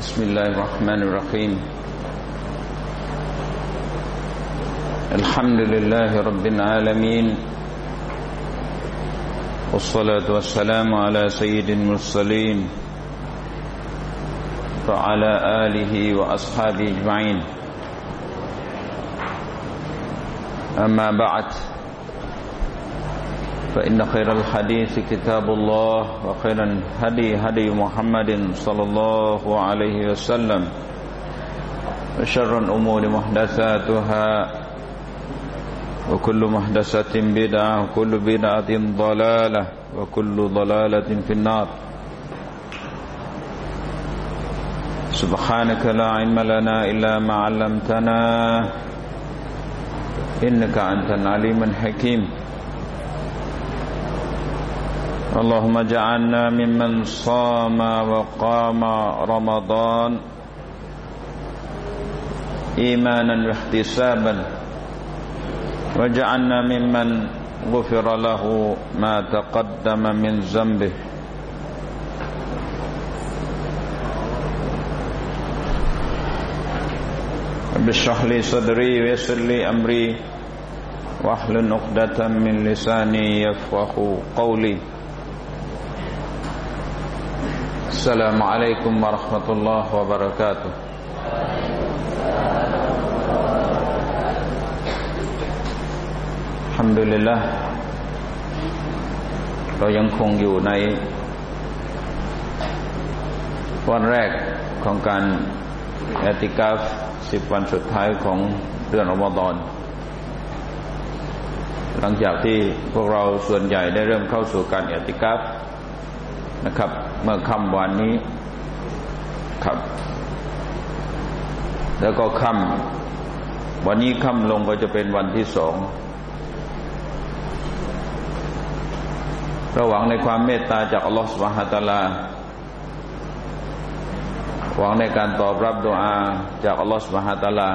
بسم الله الرحمن الرحيم. الحمد لله رب العالمين. والصلاة والسلام على سيد المرسلين وعلى آله وأصحابه أجمعين. أما بعد فإن خير الحديث كتاب الله وخير الهدي هدي محمد صلى الله عليه وسلم. وشر الأمور محدثاتها وكل محدثة بدعة وكل بدعة ضلالة وكل ضلالة في النار. سبحانك لا علم لنا إلا ما علمتنا إنك أنت العليم الحكيم. اللهم اجعلنا ممن صام وقام رمضان إيمانا واحتسابا واجعلنا ممن غفر له ما تقدم من ذنبه. بشرح لي صدري ويسر لي أمري واحلل عقدة من لساني يفقه قولي. السلام عليكم ورحمة الله وبركاته ฮัมดุลิลละเรายังคงอยู่ในวันแรกของการเอติกาฟสิบวันสุดท้ายของเดือนอมฎอน หลังจากที่พวกเราส่วนใหญ่ได้เริ่มเข้าสู่การเอติกาฟ นะครับ เมื่อค่ำวันนี้ครับ แล้วก็ค่ำวันนี้ค่ำลงก็จะเป็นวันที่สองเราหวังในความเมตตาจากอัลลอฮฺสุบฮฺตะลา หวังในการตอบรับดุอาจากอัลลอฮฺสุบฮฺตะลา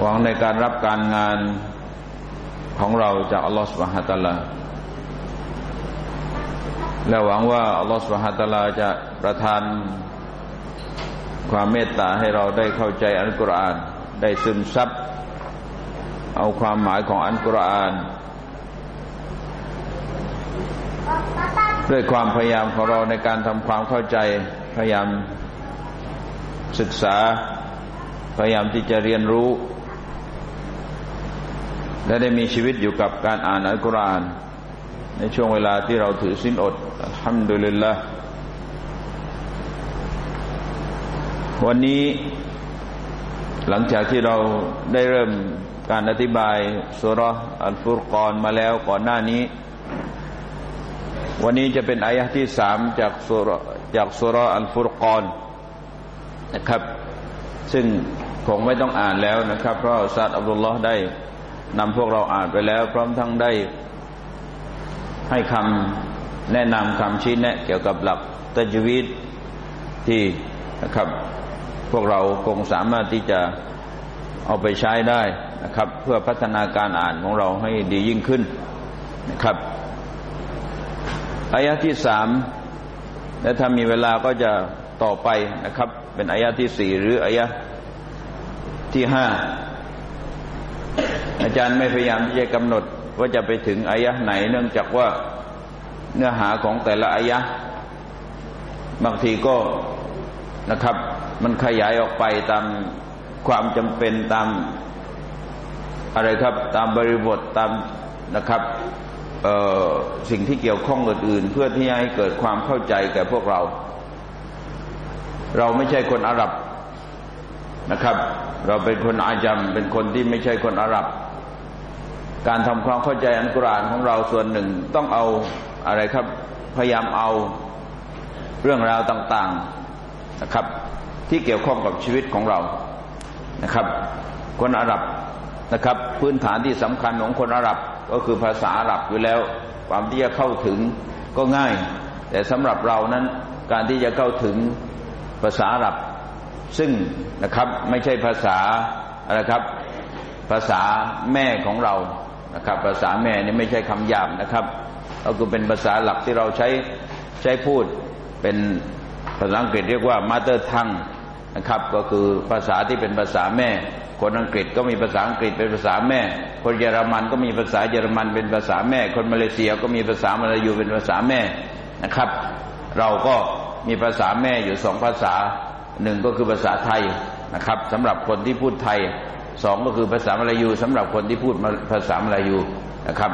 หวังในการรับการงานของเราจากอัลลอฮฺสุบฮฺตะลา และหวังว่าอัลลอฮฺสุบฮฺตะลาจะประทานความเมตตาให้เราได้เข้าใจอัลกุรอาน ได้ซึมซับเอาความหมายของอัลกุรอานด้วยความพยายามของเราในการทำความเข้าใจพยายามศึกษา พยายามที่จะเรียนรู้ และได้มีชีวิตอยู่กับการอ่านอัลกุรอาน ในช่วงเวลาที่เราถือสิ้นอดทำดุลิลละวันนี้หลังจากที่เราได้เริ่มการอธิบายสุรอัลฟุรกอนมาแล้วก่อนหน้านี้ วันนี้จะเป็นอายะที่สามจากสุรจากสุรอัลฟุรกอนนะครับ ซึ่งคงไม่ต้องอ่านแล้วนะครับ เพราะซาดอับดุลลอฮ์ได้นำพวกเราอ่านไปแล้ว พร้อมทั้งได้ ให้คำแนะนำคำชี้แนะเกี่ยวกับหลักตัจวีดที่นะครับ พวกเราคงสามารถที่จะเอาไปใช้ได้นะครับ เพื่อพัฒนาการอ่านของเราให้ดียิ่งขึ้นนะครับอายะที่สามและถ้ามีเวลาก็จะต่อไปนะครับ เป็นอายะที่สี่หรืออายะที่ห้าอาจารย์ไม่พยายามที่จะกำหนด ว่าจะไปถึงอายะไหน เนื่องจากว่าเนื้อหาของแต่ละอายะบางทีก็นะครับ มันขยายออกไปตามความจำเป็นตามอะไรครับ ตามบริบทตามนะครับสิ่งที่เกี่ยวข้องอื่นๆ เพื่อที่จะให้เกิดความเข้าใจแก่พวกเรา เราไม่ใช่คนอาหรับนะครับ เราเป็นคนอาจัมเป็นคนที่ไม่ใช่คนอาหรับ การทำความเข้าใจอันกุรานของเราส่วนหนึ่งต้องเอาอะไรครับ พยายามเอาเรื่องราวต่างๆนะครับ ที่เกี่ยวข้องกับชีวิตของเรานะครับ คนอาหรับนะครับ พื้นฐานที่สำคัญของคนอาหรับก็คือภาษาอาหรับอยู่แล้ว ความที่จะเข้าถึงก็ง่าย แต่สำหรับเรานั้นการที่จะเข้าถึงภาษาอาหรับ ซึ่งนะครับไม่ใช่ภาษาอะไรครับภาษาแม่ของเรา นะครับ ภาษาแม่นี่ไม่ใช่คำหยาบนะครับก็คือเป็นภาษาหลักที่เราใช้ใช้พูดเป็นภาษาอังกฤษเรียกว่า mother tongue นะครับ ก็คือภาษาที่เป็นภาษาแม่ คนอังกฤษก็มีภาษาอังกฤษเป็นภาษาแม่ คนเยอรมันก็มีภาษาเยอรมันเป็นภาษาแม่ คนมาเลเซียก็มีภาษามาลายูเป็นภาษาแม่นะครับ เราก็มีภาษาแม่อยู่สองภาษาหนึ่งก็คือภาษาไทยนะครับสำหรับคนที่พูดไทย สองก็คือภาษามลายูสำหรับคนที่พูดภาษามลายูนะครับ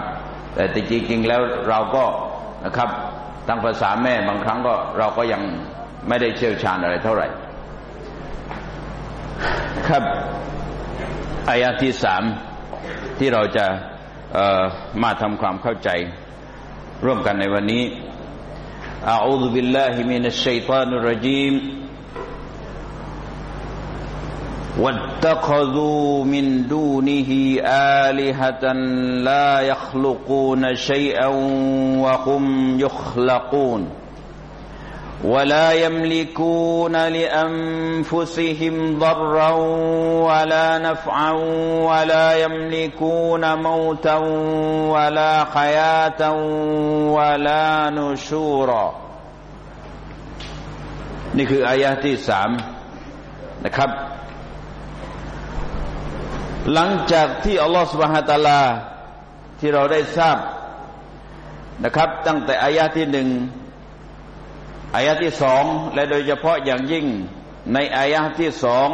แต่จริงๆแล้วเราก็นะครับตั้งภาษาแม่บางครั้งก็เราก็ยังไม่ได้เชี่ยวชาญอะไรเท่าไหร่ ครับอายะที่สามที่เราจะมาทำความเข้าใจ ร่วมกันในวันนี้ أعوذ بالله من الشيطان الرجيم واتخذوا من دونه آلهة لا يخلقون شيئا وهم يخلقون ولا يملكون لأنفسهم ضرا ولا نفعا ولا يملكون موتا ولا حياة ولا نشورا นี่คืออายะที่สามนะครับ หลังจากที่อัลลอฮฺสุบฮฺตาลา ที่เราได้ทราบนะครับ ตั้งแต่อายะที่หนึ่งอายะที่สองและโดยเฉพาะอย่างยิ่งในอายะที่สอง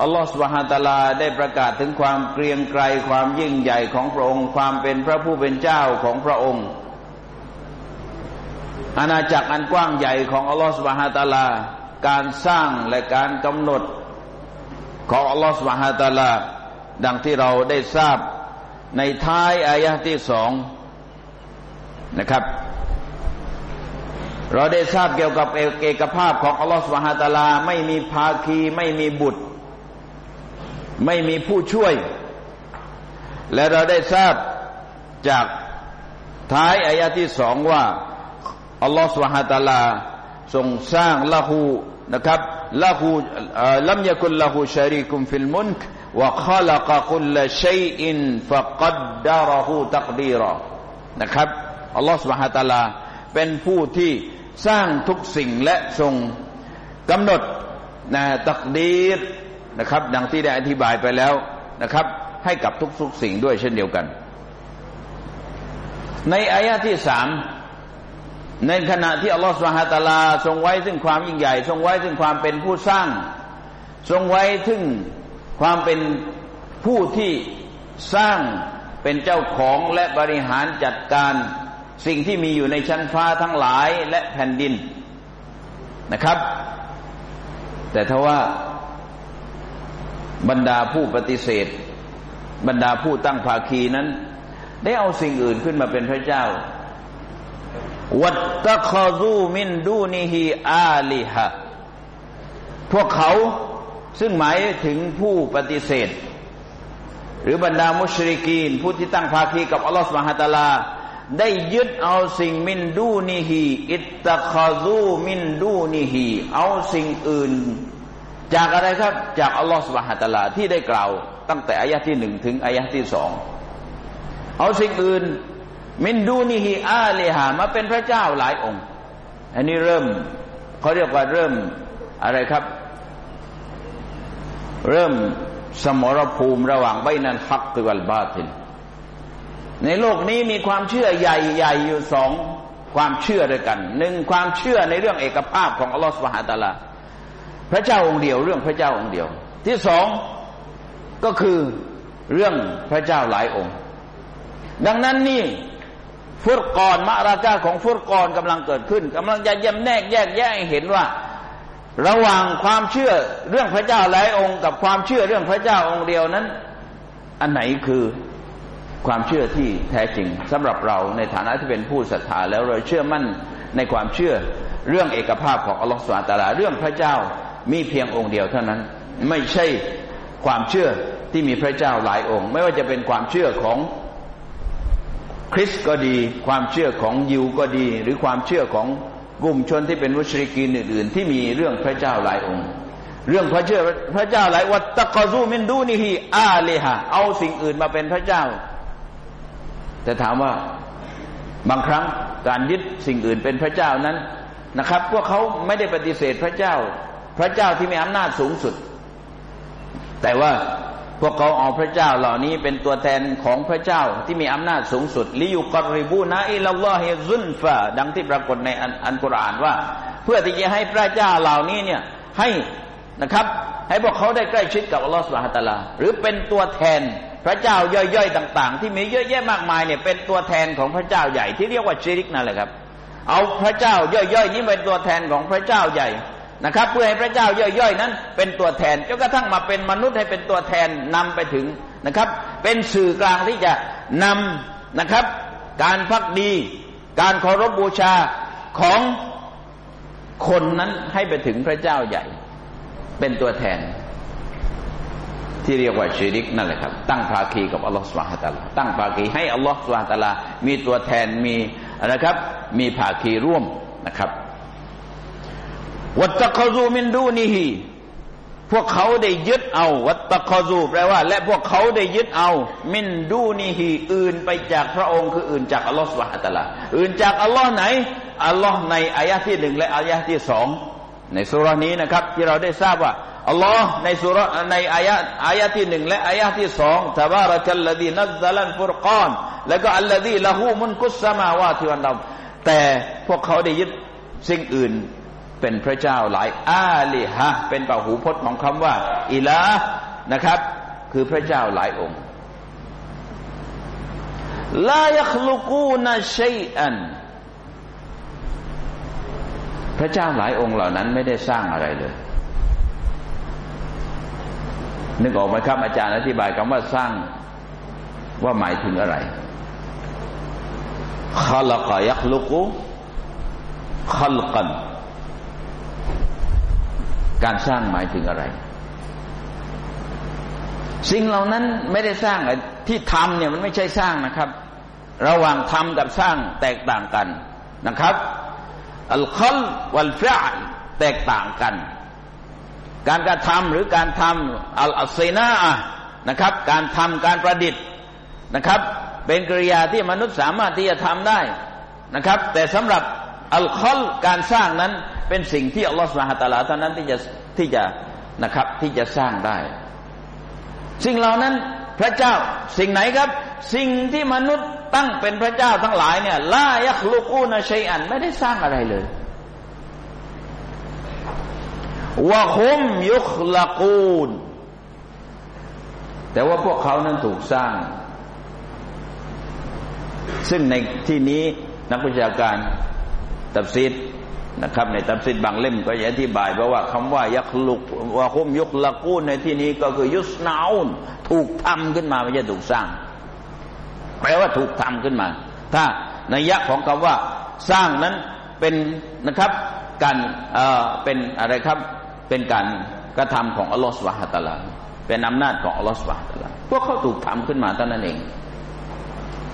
อัลลอฮฺสุบฮฺตาลาได้ประกาศถึงความเกรียงไกรความยิ่งใหญ่ของพระองค์ ความเป็นพระผู้เป็นเจ้าของพระองค์ อาณาจักรอันกว้างใหญ่ของอัลลอฮฺสุบฮฺตาลา การสร้างและการกำหนดของอัลลอฮฺสุบฮฺตาลา ดังที่เราได้ทราบในท้ายอายะที่สองนะครับ เราได้ทราบเกี่ยวกับเอกภาพของอัลลอฮฺสุบฮาตาลา ไม่มีภาคี ไม่มีบุตร ไม่มีผู้ช่วย และเราได้ทราบจากท้ายอายะที่สองว่าอัลลอฮฺสุบฮาตาลาทรงสร้างละหูนะครับละหูลัมยกุลละหูชารีกุมฟิลมุนก وخلق كل شيء فقدره تقديرا นะครับอัลลอฮฺสุบฮะตาลา เป็นผู้ที่สร้างทุกสิ่งและทรงกำหนดนะตักดีรนะครับ ดังที่ได้อธิบายไปแล้วนะครับ ให้กับทุกๆสิ่งด้วยเช่นเดียวกัน ในอายะที่สามในขณะที่อัลลอฮฺสุบฮะตาลา ทรงไว้ซึ่งความยิ่งใหญ่ ทรงไว้ซึ่งความเป็นผู้สร้าง ทรงไว้ซึ่ง ความเป็นผู้ที่สร้างเป็นเจ้าของและบริหารจัดการสิ่งที่มีอยู่ในชั้นฟ้าทั้งหลายและแผ่นดินนะครับ แต่ทว่าบรรดาผู้ปฏิเสธ บรรดาผู้ตั้งภาคีนั้น ได้เอาสิ่งอื่นขึ้นมาเป็นพระเจ้า วัตตะคอซูมินดูนิฮีอาลิฮะพวกเขา ซึ่งหมายถึงผู้ปฏิเสธ หรือบรรดามุชริกีน ผู้ที่ตั้งภาคีกับอัลลอฮฺสุบฮฺตาลา ได้ยึดเอาสิ่งมินดูนิฮีอิตตะคาซูมินดูนิฮีเอาสิ่งอื่น จากอะไรครับจากอัลลอฮฺสุบฮฺตาลาที่ได้กล่าว ตั้งแต่อายะที่หนึ่งถึงอายะที่สองเอาสิ่งอื่น มินดูนิฮีอาเลหามาเป็นพระเจ้าหลายองค์ อันนี้เริ่มเขาเรียกว่าเริ่มอะไรครับ เริ่มสมรภูมิระหว่างใบนันฮักกัลบาตินในโลกนี้มีความเชื่อใหญ่ๆอยู่สองความเชื่อด้วยกันหนึ่งความเชื่อในเรื่องเอกภาพของอัลลอฮฺสุบฮาตาลา พระเจ้าองค์เดียวเรื่องพระเจ้าองค์เดียว ที่สองก็คือเรื่องพระเจ้าหลายองค์ ดังนั้นนี่ฟุตกรมะราคาของฟุตกรกำลังเกิดขึ้นกำลังจะแยมแนกแยกแยกเห็นว่า ระหว่างความเชื่อเรื่องพระเจ้าหลายองค์กับความเชื่อเรื่องพระเจ้าองค์เดียวนั้น อันไหนคือความเชื่อที่แท้จริงสำหรับเราในฐานะที่เป็นผู้ศรัทธาแล้วเราเชื่อมั่นในความเชื่อเรื่องเอกภาพของอัลลอฮฺสุลตาราเรื่องพระเจ้ามีเพียงองค์เดียวเท่านั้น ไม่ใช่ความเชื่อที่มีพระเจ้าหลายองค์ ไม่ว่าจะเป็นความเชื่อของคริสก็ดี ความเชื่อของยิวก็ดี หรือความเชื่อของ กลุ่มชนที่เป็นมุชริกีนอื่นๆที่มีเรื่องพระเจ้าหลายองค์ เรื่องพระเจ้าพระเจ้าหลายวัตตะกอซูมินดูนิฮีอาเลหะเอาสิ่งอื่นมาเป็นพระเจ้า แต่ถามว่าบางครั้งการยึดสิ่งอื่นเป็นพระเจ้านั้นนะครับ พวกเขาไม่ได้ปฏิเสธพระเจ้า พระเจ้าที่มีอำนาจสูงสุด แต่ว่า พวกเขาเอาพระเจ้าเหล่านี้เป็นตัวแทนของพระเจ้าที่มีอำนาจสูงสุดลิยุกริบูนะอิลลอฮิซุนฟะดังที่ปรากฏในอันกุรอานว่า เพื่อที่จะให้พระเจ้าเหล่านี้เนี่ยให้นะครับให้พวกเขาได้ใกล้ชิดกับอัลลอฮฺสุบฮฺตะลา หรือเป็นตัวแทนพระเจ้าย่อยๆต่าง ๆ ที่มีเยอะแยะมากมายเนี่ยเป็นตัวแทนของพระเจ้าใหญ่ที่เรียกว่าชิริกนั่นแหละครับ เอาพระเจ้าย่อยๆนี้เป็นตัวแทนของพระเจ้าใหญ่ นะครับ เพื่อให้พระเจ้าย่อยๆนั้น เป็นตัวแทนจนกระทั่งมาเป็นมนุษย์ให้เป็นตัวแทนนำไปถึงนะครับ เป็นสื่อกลางที่จะนำนะครับ การพักดี การเคารพบูชาของคนนั้นให้ไปถึงพระเจ้าใหญ่ เป็นตัวแทน ที่เรียกว่าชีริกนั่นแหละครับ ตั้งภาคีกับอัลลอฮฺสุบฮฺตะลาตั้งภาคีให้อัลลอฮฺสุบฮฺตะลามีตัวแทนมีนะครับ มีภาคีร่วมนะครับ วัตตะคซูมินดูนีฮีพวกเขาได้ยึดเอา วัตตะคซูแปลว่า และพวกเขาได้ยึดเอา มินดูนีฮีอื่นไปจากพระองค์คืออื่นจากอัลลอฮฺสุบฮฺตะลาอื่นจากอัลลอฮ์ไหนอัลลอฮ์ในอายะที่หนึ่งและอายะที่สองในสุรานี้นะครับ ที่เราได้ทราบว่าอัลลอฮ์ในสุรในอายะอายะที่หนึ่งและอายะที่สองตบารักัลลดีนัซลันฟุรกานแล้วก็อัลลดีละหูมุนกุสมาวาทิวันดาแต่พวกเขาได้ยึดสิ่งอื่น เป็นพระเจ้าหลายอาลีฮะเป็นปาหูพจน์ของคำว่า อิละนะครับ คือพระเจ้าหลายองค์ลายัคลุกูนาชัยอันพระเจ้าหลายองค์เหล่านั้นไม่ได้สร้างอะไรเลย นึกออกไหมครับอาจารย์อธิบายคำว่าสร้างว่าหมายถึงอะไรขลักยักลุกุขลกัน การสร้างหมายถึงอะไร สิ่งเหล่านั้นไม่ได้สร้างที่ทำเนี่ยมันไม่ใช่สร้างนะครับ ระหว่างทำกับสร้างแตกต่างกันนะครับอัลคอลวัลฟะแตกต่างกัน การกระทำหรือการทำอัลอัซีนานะครับ การทำการประดิษฐ์นะครับ เป็นกริยาที่มนุษย์สามารถที่จะทำได้นะครับ แต่สำหรับอัลคอลการสร้างนั้น เป็นสิ่งที่อัลลอฮฺสุบฮฺตาลาเท่านั้นที่จะที่จะนะครับที่จะสร้างได้ สิ่งเหล่านั้นพระเจ้าสิ่งไหนครับ สิ่งที่มนุษย์ตั้งเป็นพระเจ้าทั้งหลายเนี่ยลายักลุกูนะชัยอันไม่ได้สร้างอะไรเลยวะคุมยุคละกูนแต่ว่าพวกเขานั้นถูกสร้าง ซึ่งในที่นี้นักวิชาการตับซีด นะครับในตัมซิดบางเล่มก็จะอธิบายเพราะว่าคำว่ายักลุกว่าคุมยุกละกูนในที่นี้ก็คือยุสนาอุนถูกทำขึ้นมาไม่ใช่ถูกสร้างแปลว่าถูกทำขึ้นมา ถ้าในยะของคำว่าสร้างนั้นเป็นนะครับการเอ่อเป็นอะไรครับเป็นการกระทำของอัลลอฮฺสุบฮฺตะลาเป็นอำนาจของอัลลอฮฺสุบฮฺตะลาพวกเขาถูกทำขึ้นมาเท่านั้นเอง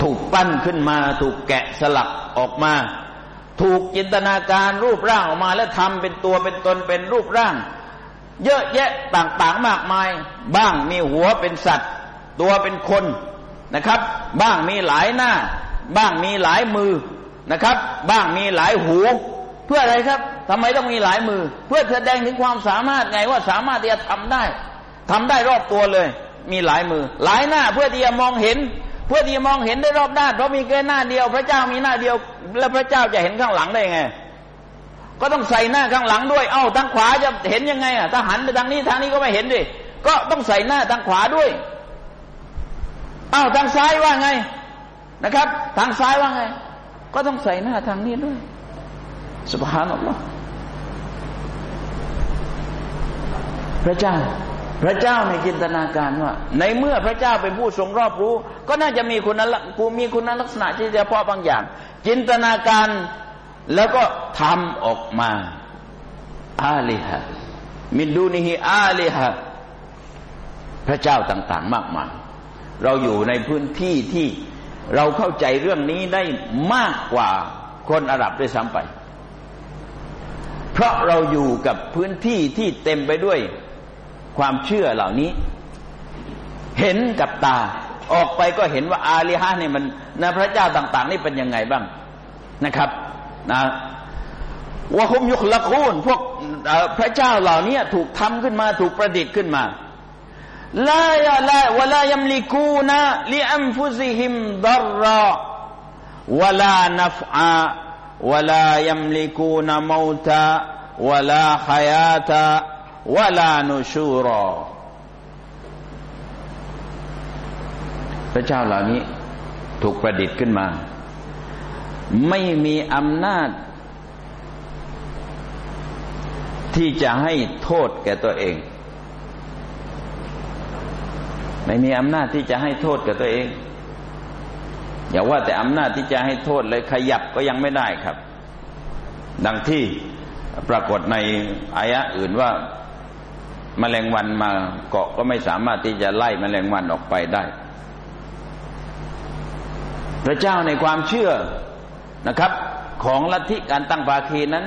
ถูกปั้นขึ้นมา ถูกแกะสลักออกมา ถูกจินตนาการรูปร่างออกมาแล้วทำเป็นตัวเป็นตนเป็นรูปร่าง เยอะแยะต่างๆมากมาย บ้างมีหัวเป็นสัตว์ ตัวเป็นคนนะครับ บ้างมีหลายหน้า บ้างมีหลายมือนะครับ บ้างมีหลายหู เพื่ออะไรครับทำไมต้องมีหลายมือ เพื่อแสดงถึงความสามารถไงว่าสามารถที่จะทำได้ทำได้รอบตัวเลย มีหลายมือ หลายหน้าเพื่อที่จะมองเห็น พื่อที่มองเห็นได้รอบด้านเพราะมีแค่หน้าเดียว พระเจ้ามีหน้าเดียว แล้วพระเจ้าจะเห็นข้างหลังได้ไง ก็ต้องใส่หน้าข้างหลังด้วย เอ้าทางขวาจะเห็นยังไงอะถ้าหันไปทางนี้ทางนี้ก็ไม่เห็นดิก็ต้องใส่หน้าทางขวาด้วย เอ้าทางซ้ายว่าไงนะครับ ทางซ้ายว่าไง ก็ต้องใส่หน้าทางนี้ด้วยสุภาพนัลลอฮ์พระเจ้า พระเจ้าในจินตนาการว่า ในเมื่อพระเจ้าเป็นผู้ทรงรอบรู้ ก็น่าจะมีคุณลักษณมีคุณลักษณะที่เฉพาะบางอย่าง จินตนาการแล้วก็ทำออกมาอาลิฮะมินดูนิฮิอาลิฮะพระเจ้าต่าง ๆ มากมายเราอยู่ในพื้นที่ที่เราเข้าใจเรื่องนี้ได้มากกว่าคนอาหรับด้วยซ้ำไป เพราะเราอยู่กับพื้นที่ที่เต็มไปด้วย ความเชื่อเหล่านี้ เห็นกับตา ออกไปก็เห็นว่าอาลีฮะนี่มันนะพระเจ้าต่าง ๆ นี่เป็นยังไงบ้างนะครับนะว่าฮุมยุคละคูนพวกพระเจ้าเหล่านี้ถูกทำขึ้นมาถูกประดิษฐ์ขึ้นมาลายาลาวลายัมลิกูนะลิอัมฟุซิฮิมดรรวลานัฟอาวลายัมลิกูนะมูตาวลาขยาตา วลานุชูรอ พระเจ้าเหล่านี้ถูกประดิษฐ์ขึ้นมา ไม่มีอำนาจ ที่จะให้โทษแก่ตัวเอง ไม่มีอำนาจที่จะให้โทษแก่ตัวเอง อย่าว่าแต่อำนาจที่จะให้โทษเลยขยับก็ยังไม่ได้ครับ ดังที่ปรากฏในอายะอื่นว่า มแมลงวันมาเกาะก็ไม่สามารถที่จะไล่มแมลงวันออกไปได้ พระเจ้าในความเชื่อนะครับ ของลัทธิการตั้งภาคีนั้น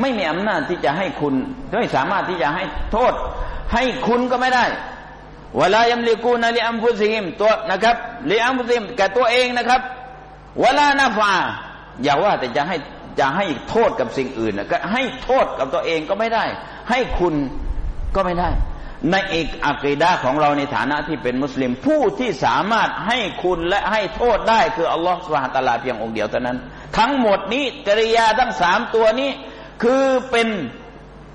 ไม่มีอำนาจที่จะให้คุณไม่สามารถที่จะให้โทษ ให้คุณก็ไม่ได้เวลายำลิกูนะลิอัมพุซิมตัวนะครับลิอัมพุซิมแก่ตัวเองนะครับเวลานาฟาอย่าว่าแต่จะให้จะให้โทษกับสิ่งอื่นนะก็ให้โทษกับตัวเองก็ไม่ได้ ให้คุณ ก็ไม่ได้ ในเอกอักีดาของเราในฐานะที่เป็นมุสลิม ผู้ที่สามารถให้คุณและให้โทษได้คืออัลลอฮฺสุบฮานตะลาเพียงองค์เดียวเท่านั้น ทั้งหมดนี้จริยาทั้งสามตัวนี้คือเป็น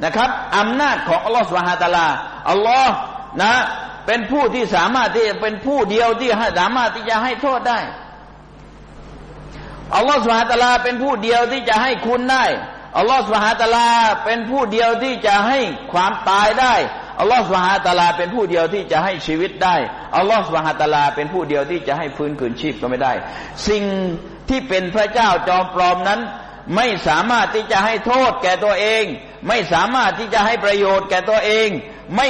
นะครับอำนาจของอัลลอฮฺสุบฮานตะลาอัลลอฮ์นะเป็นผู้ที่สามารถที่จะเป็นผู้เดียวที่สามารถที่จะให้โทษได้อัลลอฮฺสุบฮานตะลาเป็นผู้เดียวที่จะให้คุณได้ อัลลอฮฺสุบฮาตะลาเป็นผู้เดียวที่จะให้ความตายได้อัลลอฮฺสุบฮาตาลาเป็นผู้เดียวที่จะให้ชีวิตได้อัลลอฮฺสุบฮาตาลาเป็นผู้เดียวที่จะให้ฟื้นคืนชีพก็ไม่ได้ สิ่งที่เป็นพระเจ้าจอมปลอมนั้น ไม่สามารถที่จะให้โทษแก่ตัวเอง ไม่สามารถที่จะให้ประโยชน์แก่ตัวเองไม่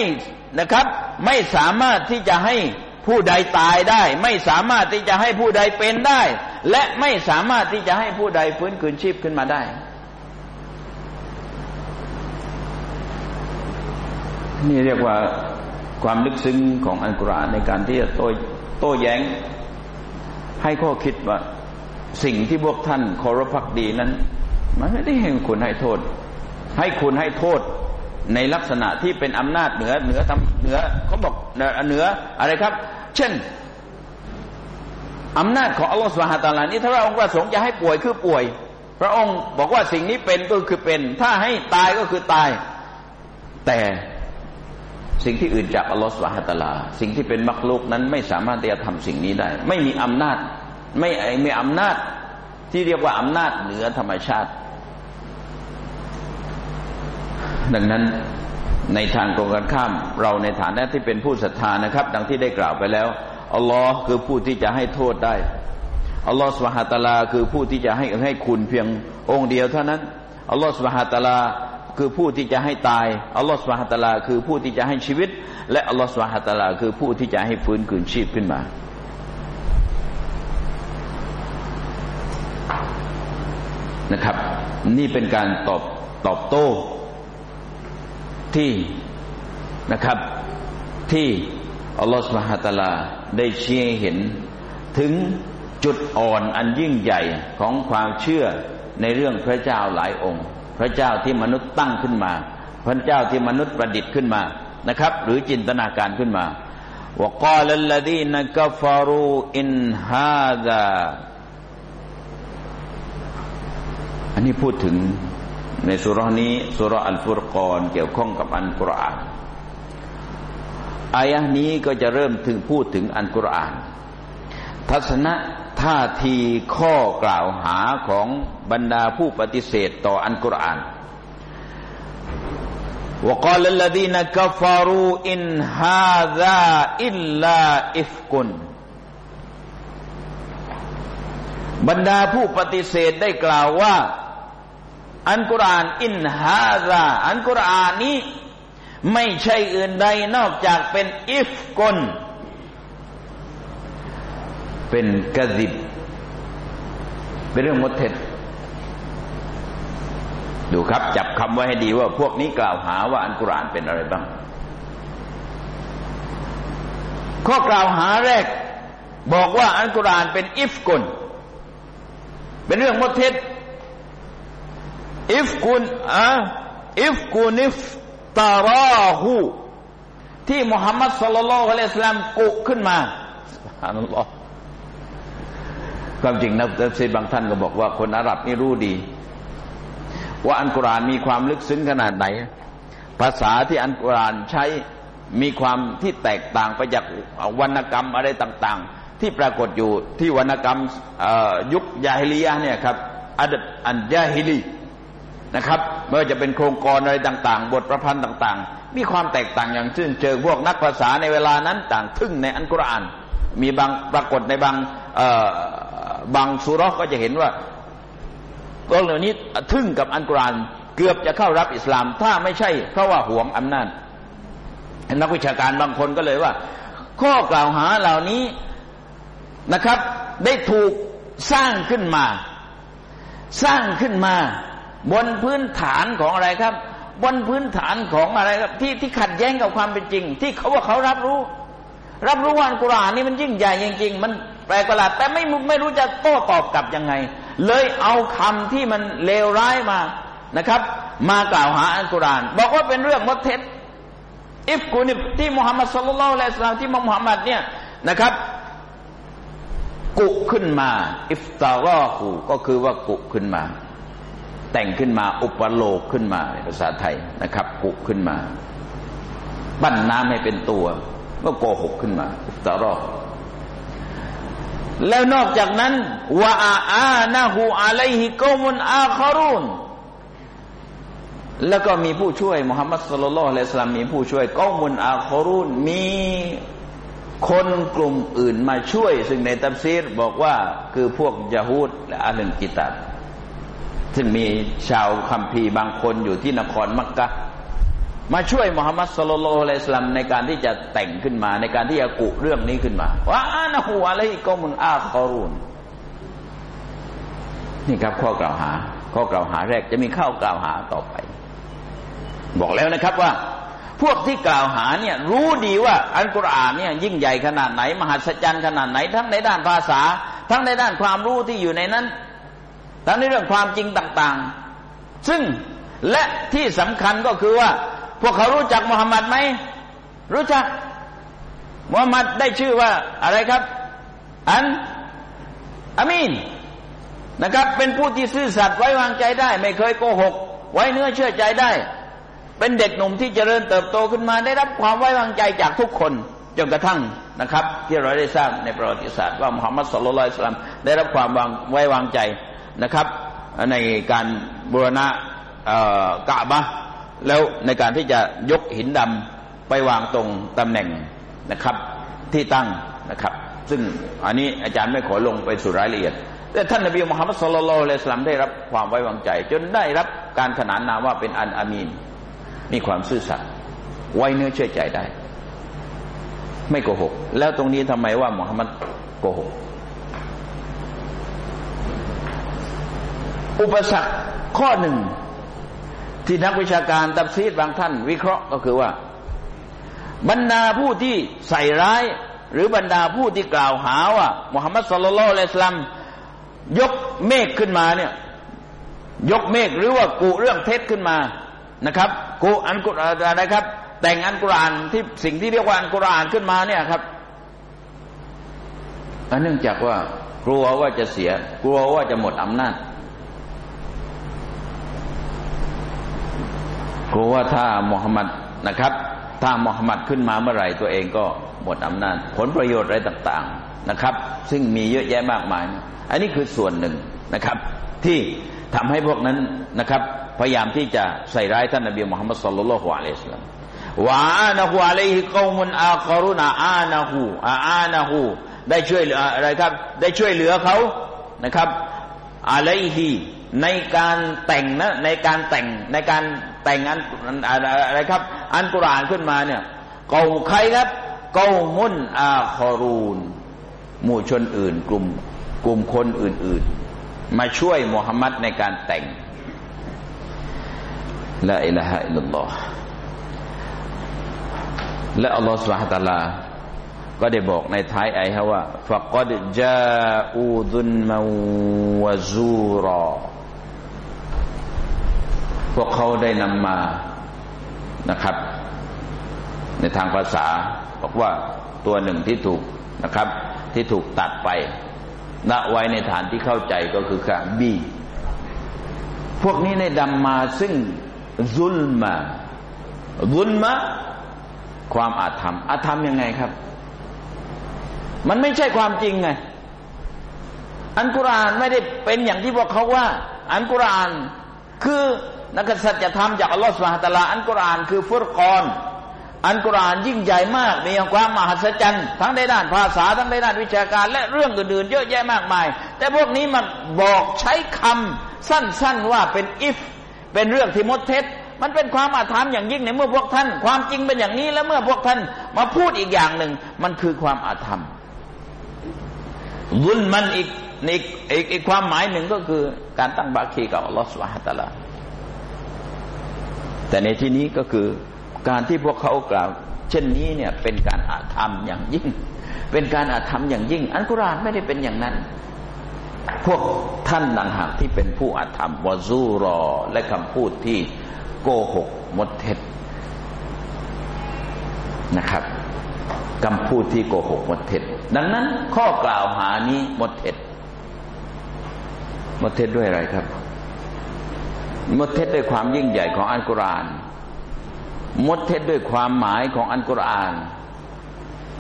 นะครับ ไม่สามารถที่จะให้ผู้ใดตายได้ ไม่สามารถที่จะให้ผู้ใดเป็นได้ และไม่สามารถที่จะให้ผู้ใดฟื้นคืนชีพขึ้นมาได้ นี่เรียกว่าความลึกซึ้งของอัลกุรอานในการที่จะโต้โต้แย้ง ให้ข้อคิดว่าสิ่งที่พวกท่านเคารพพักดีนั้น มันไม่ได้ให้คุณให้โทษ ให้คุณให้โทษในลักษณะที่เป็นอำนาจเหนือเหนือทำเหนือเขาบอกเหนืออะไรครับ เช่นอำนาจของอัลลอฮฺสุฮาตาลานี้ถ้าพระองค์ประสงค์จะให้ป่วยคือป่วย พระองค์บอกว่าสิ่งนี้เป็นก็คือเป็น ถ้าให้ตายก็คือตาย แต่ สิ่งที่อื่นจากอัลลอฮฺสุบฮฺตะลา สิ่งที่เป็นมรรคลุกนั้นไม่สามารถที่จะทำสิ่งนี้ได้ ไม่มีอำนาจ ไม่ไมีอำนาจที่เรียกว่าอำนาจเหนือธรรมชาติดังนั้นในทางตรงกันข้าม เราในฐานะที่เป็นผู้ศรัทธานะครับ ดังที่ได้กล่าวไปแล้วอัลลอฮ์คือผู้ที่จะให้โทษได้อัลลอฮ์สุบฮฺตะลา คือผู้ที่จะให้ให้คุณเพียงองค์เดียวเท่านั้นอัลลอฮ์สุบฮฺตะลา คือผู้ที่จะให้ตายอัลลอฮฺสุบฮตลา คือผู้ที่จะให้ชีวิต และอัลลอฮฺสุบฮตลา คือผู้ที่จะให้ฟื้นคืนชีพขึ้นมานะครับ นี่เป็นการตอบตอบโต้ที่นะครับ ที่อัลลอฮฺสุบฮตลา ได้ชี้เห็น ถึงจุดอ่อนอันยิ่งใหญ่ของความเชื่อในเรื่องพระเจ้าหลายองค์ พระเจ้าที่มนุษย์ตั้งขึ้นมา พระเจ้าที่มนุษย์ประดิษฐ์ขึ้นมานะครับ หรือจินตนาการขึ้นมาว่าก้ลลดีนกัฟารูอินฮาดาอันนี้พูดถึงในสุรานี้สุรอัลฟุรกอนเกี่ยวข้องกับอันกุรอานอายะนี้ก็จะเริ่มถึงพูดถึงอันกุรอาน ทัศนะท่าทีข้อกล่าวหาของบรรดาผู้ปฏิเสธต่ออันกุรอาน وقال الذين كفروا إن هذا إلا إفك บรรดาผู้ปฏิเสธได้กล่าวว่า อันกุรอานอินฮาซาอันกุรอานนี้ ไม่ใช่อื่นใดนอกจากเป็นอิฟกน เป็นกะซิบ เป็นเรื่องมดเท็จดูครับ จับคำไว้ให้ดีว่าพวกนี้กล่าวหาว่าอันกุรานเป็นอะไรบ้าง ข้อกล่าวหาแรก บอกว่าอันกุรานเป็นอิฟกุนเป็นเรื่องมดเท็จإفك إفك افتراه ที่มุฮัมมัดصلى الله عليه وسلم กุขึ้นมาอัลลอฮ์ ความจริงนักตัฟซีบางท่านก็บอกว่าคนอาหรับนี่รู้ดี ว่าอัลกุรอานมีความลึกซึ้งขนาดไหน ภาษาที่อัลกุรอานใช้มีความที่แตกต่างไปจากวรรณกรรมอะไรต่าง ๆ ที่ปรากฏอยู่ที่วรรณกรรมยุคยาฮิลียะเนี่ยครับอัดอันยาฮิลีนะครับไม่ว่าจะเป็นโครงกรอะไรต่าง ๆ บทประพันธ์ต่าง ๆ มีความแตกต่างอย่างชื่นเชิงพวกนักภาษาในเวลานั้นต่างทึ่งในอันกุราน มีบางปรากฏในบาง บางสุรก็จะเห็นว่าพวกเหล่านี้ทึ่งกับอันกุรานเกือบจะเข้ารับอิสลาม ถ้าไม่ใช่เพราะว่าหวงอำนาจนักวิชาการบางคนก็เลยว่า ข้อกล่าวหาเหล่านี้นะครับ ได้ถูกสร้างขึ้นมา สร้างขึ้นมา บนพื้นฐานของอะไรครับ บนพื้นฐานของอะไรครับ ที่ที่ขัดแย้งกับความเป็นจริง ที่เขาว่าเขารับรู้ รับรู้ว่าอัลกุรอานนี่มันยิ่งใหญ่จริงๆมัน แปลกประหลาด แต่ไม่ไม่รู้จะโต้ตอบกลับยังไง เลยเอาคำที่มันเลวร้ายมานะครับ มากล่าวหาอัลกุรอานบอกว่าเป็นเรื่องมดเท็จอิฟกูนี่ที่มุฮัมมัดสุลลัลละสลามที่มุฮัมมัดเนี่ยนะครับ กุขึ้นมา อิฟตารอหูก็คือว่ากุขึ้นมา แต่งขึ้นมาอุปโลกขึ้นมาในภาษาไทยนะครับ กุขึ้นมา ปั้นน้ำให้เป็นตัวก็โกหกขึ้นมา อิฟตารอ แล้วนอกจากนั้นวะอานะฮูอะลัยฮิกอมุนอาคารุนแล้วก็มีผู้ช่วยมุฮัมมัดสุลลัลอะลัยสลามมีผู้ช่วยกอมุนอาครุนมีคนกลุ่มอื่นมาช่วย ซึ่งในตัฟซีรบอกว่าคือพวกยะฮูดและอาลันกิตับซึ่งมีชาวคัมภีร์บางคนอยู่ที่นครมักกะ มาช่วยมุฮัมมัดสุลลัลอะลัยสลามในการที่จะแต่งขึ้นมาในการที่จะกุเรื่องนี้ขึ้นมาว่าอานะฮูอะลัยก้องมุนอาคอรุนนี่ครับข้อกล่าวหา ข้อกล่าวหาแรกจะมีข้อกล่าวหาต่อไป บอกแล้วนะครับว่า พวกที่กล่าวหาเนี่ย รู้ดีว่าอัลกุรอานเนี่ยยิ่งใหญ่ขนาดไหน มหัศจรรย์ขนาดไหน ทั้งในด้านภาษา ทั้งในด้านความรู้ที่อยู่ในนั้น ทั้งในเรื่องความจริงต่าง ๆ ซึ่งและที่สำคัญก็คือว่า พวกเขารู้จักมุฮัมมัดไหม รู้จักมุฮัมมัดได้ชื่อว่าอะไรครับ อันอามีนนะครับ เป็นผู้ที่ซื่อสัตย์ไว้วางใจได้ ไม่เคยโกหก ไว้เนื้อเชื่อใจได้ เป็นเด็กหนุ่มที่เจริญเติบโตขึ้นมาได้รับความไว้วางใจจากทุกคนจนกระทั่งนะครับ ที่เราได้ทราบในประวัติศาสตร์ว่ามุฮัมมัดสุลลัลสลามได้รับความวางไว้วางใจนะครับ ในการบูรณะกะบะ แล้วในการที่จะยกหินดำไปวางตรงตำแหน่งนะครับ ที่ตั้งนะครับ ซึ่งอันนี้อาจารย์ไม่ขอลงไปสู่รายละเอียด แต่ท่านนบีมุฮัมมัดสุลลัลสลามได้รับความไว้วางใจ จนได้รับการขนานนามว่าเป็นอันอามีน มีความซื่อสัตย์ไว้เนื้อเชื่อใจได้ ไม่โกหก แล้วตรงนี้ทำไมว่ามุฮัมมัดโกหกอุปสรรคข้อหนึ่ง ที่นักวิชาการตับซีดบางท่าน วิเคราะห์ก็คือว่า บรรดาผู้ที่ใส่ร้าย หรือบรรดาผู้ที่กล่าวหาว่ามุฮัมมัดสุลลัลอะลัยสลัมยกเมฆขึ้นมาเนี่ย ยกเมฆหรือว่ากุเรื่องเท็จขึ้นมานะครับ กูอันกุรอานนะครับ แต่งอันกุรอานที่สิ่งที่เรียกว่าอันกุรอานขึ้นมาเนี่ยครับอันเนื่องจากว่ากลัวว่าจะเสีย กลัวว่าจะหมดอำนาจ กลัวว่าถ้ามุฮัมมัดนะครับ ถ้ามุฮัมมัดขึ้นมาเมื่อไหร่ตัวเองก็หมดอำนาจ ผลประโยชน์อะไรต่างๆนะครับ ซึ่งมีเยอะแยะมากมาย อันนี้คือส่วนหนึ่งนะครับ ที่ทำให้พวกนั้นนะครับ พยายามที่จะใส่ร้ายท่านนบีมุฮัมมัดสุลลัลฮุอะลัยฮิสลามวาอานะฮูอะลัยฮิกอมุนอาคารุนอานะฮูอานะฮูได้ช่วยเหลืออะไรครับ ได้ช่วยเหลือเขานะครับอะลัยฮิในการแต่งนะในการแต่งในการ แต่งอันอะไรครับ อันกุรานขึ้นมาเนี่ยเกาใครครับเกามุนอาคอรูน หมู่ชนอื่น กลุ่มกลุ่มคนอื่น ๆ มาช่วยมุฮัมมัดในการแต่งละอิละฮะอิลลัลลอฮและอัลลอฮ์สุบฮฺตะลาก็ได้บอกในท้ายไอ้ฮะว่าฟะกดจาอูดุนมาวซูรอ พวกเขาได้นำมานะครับ ในทางภาษา บอกว่าตัวหนึ่งที่ถูกนะครับ ที่ถูกตัดไปณไว้ในฐานที่เข้าใจก็คือขาบีพวกนี้ได้ดำมาซึ่งซุลมาซุลมาความอาธรรม อาธรรมยังไงครับ มันไม่ใช่ความจริงไง อันกุรานไม่ได้เป็นอย่างที่พวกเขาว่า อันกุรานคือ นักสัจธรรมจากอัลลอฮฺสุบฮฺตะลาอันกุรานคือฟุรกอนอันกุรานยิ่งใหญ่มาก มีความมหัศจรรย์ทั้งในด้านภาษาทั้งในด้านวิชาการ และเรื่องอื่นๆเยอะแยะมากมาย แต่พวกนี้มันบอกใช้คำสั้นๆว่าเป็นอิฟ เป็นเรื่องที่มดเท็จ มันเป็นความอาถรรพ์อย่างยิ่งในเมื่อพวกท่าน ความจริงเป็นอย่างนี้แล้วเมื่อพวกท่านมาพูดอีกอย่างหนึ่ง มันคือความอาธรรมวุนมันอีกอีกอีกอีกความหมายหนึ่งก็คือการตั้งบาคีกับอัลลอฮฺสุบฮฺตะลา แต่ในที่นี้ก็คือการที่พวกเขากล่าว เช่นนี้เนี่ยเป็นการอาธรรมอย่างยิ่ง เป็นการอาธรรมอย่างยิ่ง อันกุรานไม่ได้เป็นอย่างนั้น พวกท่านต่างหากที่เป็นผู้อาธรรมวาซูรอ และคำพูดที่โกหกมดเท็จนะครับคำพูดที่โกหกมดเท็จ ดังนั้นข้อกล่าวหานี้มดเท็จมดเท็จด้วยอะไรครับ มดเท็จด้วยความยิ่งใหญ่ของอัลกุรอานมดเท็จด้วยความหมายของอัลกุรอาน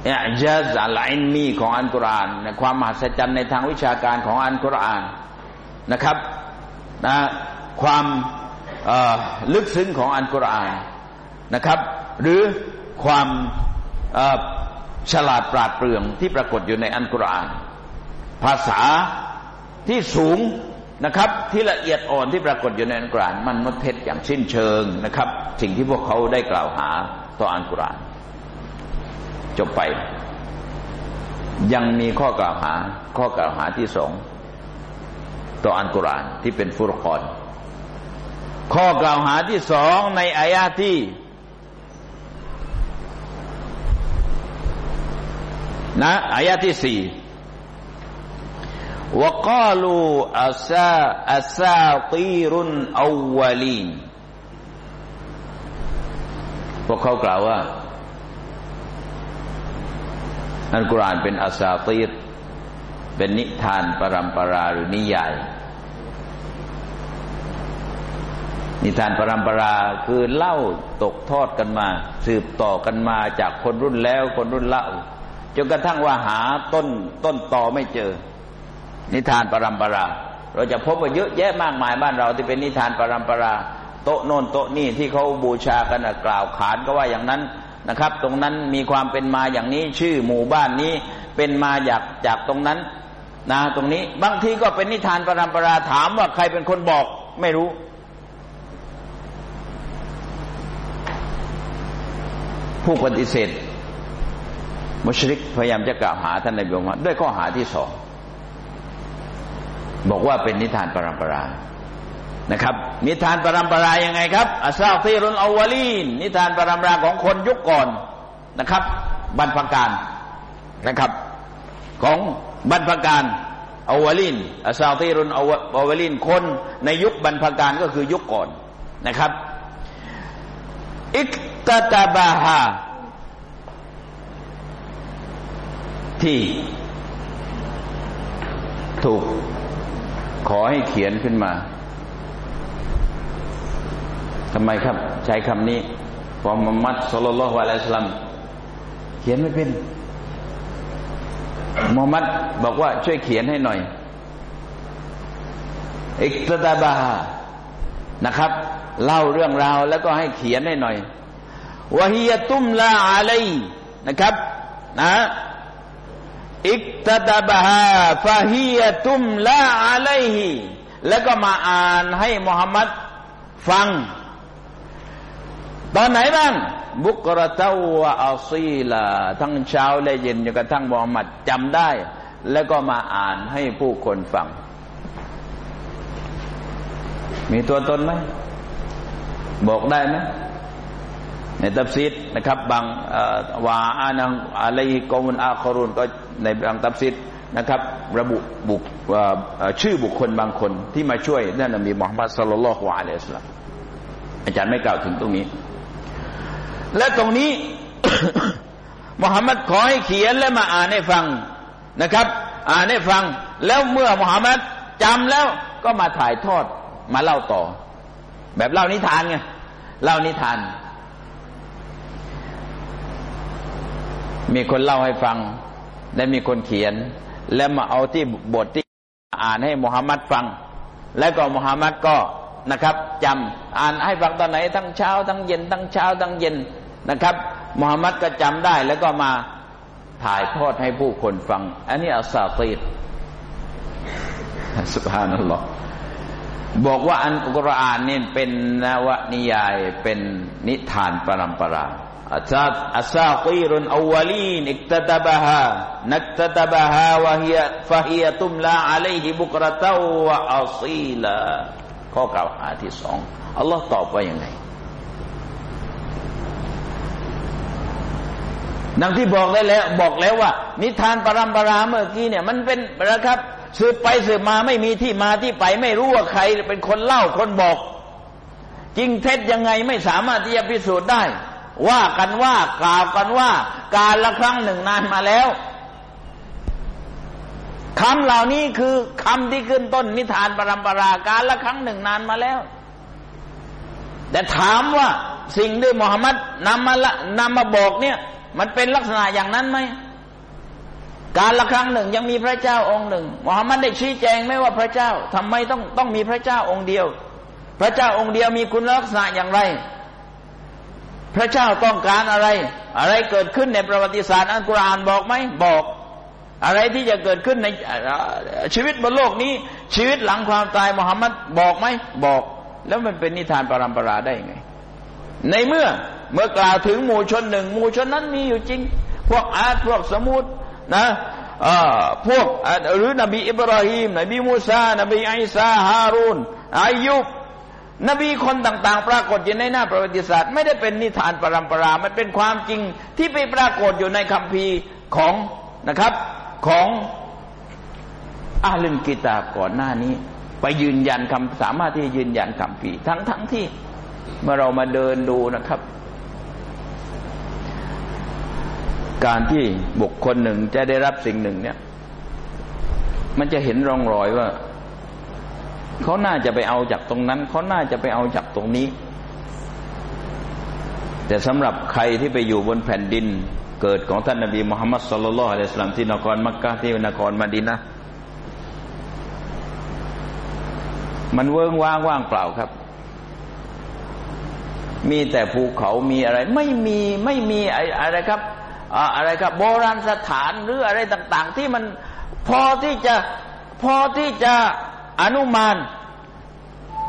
อิจาซอัลอินมีของอัลกุรอานในความมหัศจรรย์ในทางวิชาการของอัลกุรอานนะครับนะความลึกซึ้งของอัลกุรอานนะครับ หรือความฉลาดปราดเปรื่องที่ปรากฏอยู่ในอัลกุรอาน ภาษาที่สูง นะครับ ที่ละเอียดอ่อนที่ปรากฏอยู่ในอัลกุรานมันมดเท็จอย่างสิ้นเชิงนะครับ สิ่งที่พวกเขาได้กล่าวหาต่ออัลกุราน จบไป ยังมีข้อกล่าวหา ข้อกล่าวหาที่สองต่ออัลกุรานที่เป็นฟุรกอนข้อกล่าวหาที่สองในอายาที่นะอายาที่สี่ وقالوا أسا أساطير أولين พวกเขากล่าวว่า อันกุรานเป็นอาซาตีรเป็นนิทานปรำปราหรือนิยาย นิทานปรำปราคือเล่าตกทอดกันมา สืบต่อกันมาจากคนรุ่นแล้วคนรุ่นเล่าจนกระทั่งว่าหาต้นต้นต่อไม่เจอ นิทานปรำปรา เราจะพบว่าเยอะแยะมากมายบ้านเราที่เป็นนิทานปรำปรา โต๊ะโน่นโต๊ะนี่ที่เขาบูชากันกล่าวขานก็ว่าอย่างนั้นนะครับ ตรงนั้นมีความเป็นมาอย่างนี้ชื่อหมู่บ้านนี้เป็นมาจากจากตรงนั้นนะตรงนี้บางทีก็เป็นนิทานปรำปราถามว่าใครเป็นคนบอกไม่รู้ผู้ปฏิเสธมุชริกพยายามจะกล่าวหาท่านในบิมุฮัมด้วยข้อหาที่สอง บอกว่าเป็นนิทานปรำปรานะครับ นิทานปรำปรายังไงครับอาซาฟีรุนอวาลีนนิทานปรำปราของคนยุคก่อนนะครับ บรรพการนะครับ ของบรรพการอวาลีนอาซาฟีรุนอวาลีนคนในยุคบรรพการก็คือยุคก่อนนะครับอิกตตาบาฮาที่ถูก ขอให้เขียนขึ้นมาทำไมครับ ใช้คำนี้พอมัมมัดสุลลัลฮวะลัยสลัมเขียนไม่เป็นมุฮัมมัดบอกว่าช่วยเขียนให้หน่อยاكتتبها นะครับ เล่าเรื่องราวแล้วก็ให้เขียนให้หน่อยوهي تملى عليه นะครับ นะ اكتتبها فهي تملى عليه แล้วก็มาอ่านให้มุฮัมมัดฟัง ตอนไหนบ้าง بكرة وأصيلا ทั้งเช้าและเย็นจนกระทั่งมุฮัมมัดจำได้ แล้วก็มาอ่านให้ผู้คนฟัง มีตัวตนไหม บอกได้ไหม ในตับซีดนะครับ บางว่าอานังอะไรกอมุนอาคารุนก็ในบางตับซีดนะครับ ระบุบุคชื่อบุคคลบางคนที่มาช่วยนั่นมีมุฮัมมัดสลลัลฮวาอะลัยฮิสลามอาจารย์ไม่กล่าวถึงตรงนี้ และตรงนี้มุฮัมมัดขอให้เขียนและมาอ่านให้ฟังนะครับ อ่านให้ฟัง แล้วเมื่อมุฮัมมัดจำแล้วก็มาถ่ายทอดมาเล่าต่อ แบบเล่านิทานไงเล่านิทาน มีคนเล่าให้ฟัง และมีคนเขียน แล้วมาเอาที่บทที่อ่านให้มุฮัมมัดฟัง แล้วก็มุฮัมมัดก็นะครับจำอ่านให้ฟังตอนไหนทั้งเช้าทั้งเย็นทั้งเช้าทั้งเย็นนะครับมุฮัมมัดก็จำได้แล้วก็มาถ่ายทอดให้ผู้คนฟัง อันนี้อัสซาตีดสุภานัลลอฮ์บอกว่าอันกุรอานนี่เป็นนวนิยายเป็นนิทานปรัมปรา أساطير الأولين اكتتبها اكتتبها وهي فهي تملى عليه بكرة وأصيلاข้อกล่าวหาที่สองอัลลอฮ์ตอบว่ายังไงดังที่บอกได้แล้วบอกแล้วว่า นิทานปรำปราเมื่อกี้เนี่ย มันเป็นนะครับสืบไปสืบมาไม่มีที่มาที่ไป ไม่รู้ว่าใครเป็นคนเล่าคนบอก จริงเท็จยังไงไม่สามารถที่จะพิสูจน์ได้ ว่ากันว่ากล่าวกันว่า การละครั้งหนึ่งนานมาแล้วคำเหล่านี้คือคำที่ขึ้นต้นนิทานปรำปราการละครั้งหนึ่งนานมาแล้ว แต่ถามว่าสิ่งที่มุฮัมมัดนำมาละนำมาบอกเนี่ย มันเป็นลักษณะอย่างนั้นไหมการละครั้งหนึ่งยังมีพระเจ้าองค์หนึ่งมุฮัมมัดได้ชี้แจงไหมว่าพระเจ้าทำไมต้องต้องมีพระเจ้าองค์เดียว พระเจ้าองค์เดียวมีคุณลักษณะอย่างไร พระเจ้าต้องการอะไร อะไรเกิดขึ้นในประวัติศาสตร์อันกุรอานบอกไหมบอก อะไรที่จะเกิดขึ้นในชีวิตบนโลกนี้ ชีวิตหลังความตายมุฮัมมัดบอกไหมบอก แล้วมันเป็นนิทานปรำปราได้ไง ในเมื่อเมื่อกล่าวถึงหมู่ชนหนึ่งหมู่ชนนั้นมีอยู่จริง พวกอาพวกสมุทนะพวกหรือนบีอิบราฮิมนบีมูซานบีอิสาฮารูนอายุบ นบีคนต่างๆ ปรากฏอยู่ในหน้าประวัติศาสตร์ ไม่ได้เป็นนิทานปรำปรา มันเป็นความจริงที่ไปปรากฏอยู่ในคัมภีร์ของนะครับของอาลินกิตาบก่อนหน้านี้ ไปยืนยันคำสามารถที่จะยืนยันคำภีร์ทั้งทั้งที่เมื่อเรามาเดินดูนะครับ การที่บุคคลหนึ่งจะได้รับสิ่งหนึ่งเนี่ย มันจะเห็นร่องรอยว่า เขาน่าจะไปเอาจากตรงนั้น เขาน่าจะไปเอาจากตรงนี้ แต่สำหรับใครที่ไปอยู่บนแผ่นดิน เกิดของท่านนบีมุฮัมมัดสุลลัลอะลัยสลามที่นครมักกะที่นครมาดินะมันเวิ้งว้างว่างเปล่าครับ มีแต่ภูเขามีอะไร ไม่มีไม่มีอะไรครับอะไรครับ โบราณสถานหรืออะไรต่าง ๆ ที่มันพอที่จะพอที่จะ อนุมาน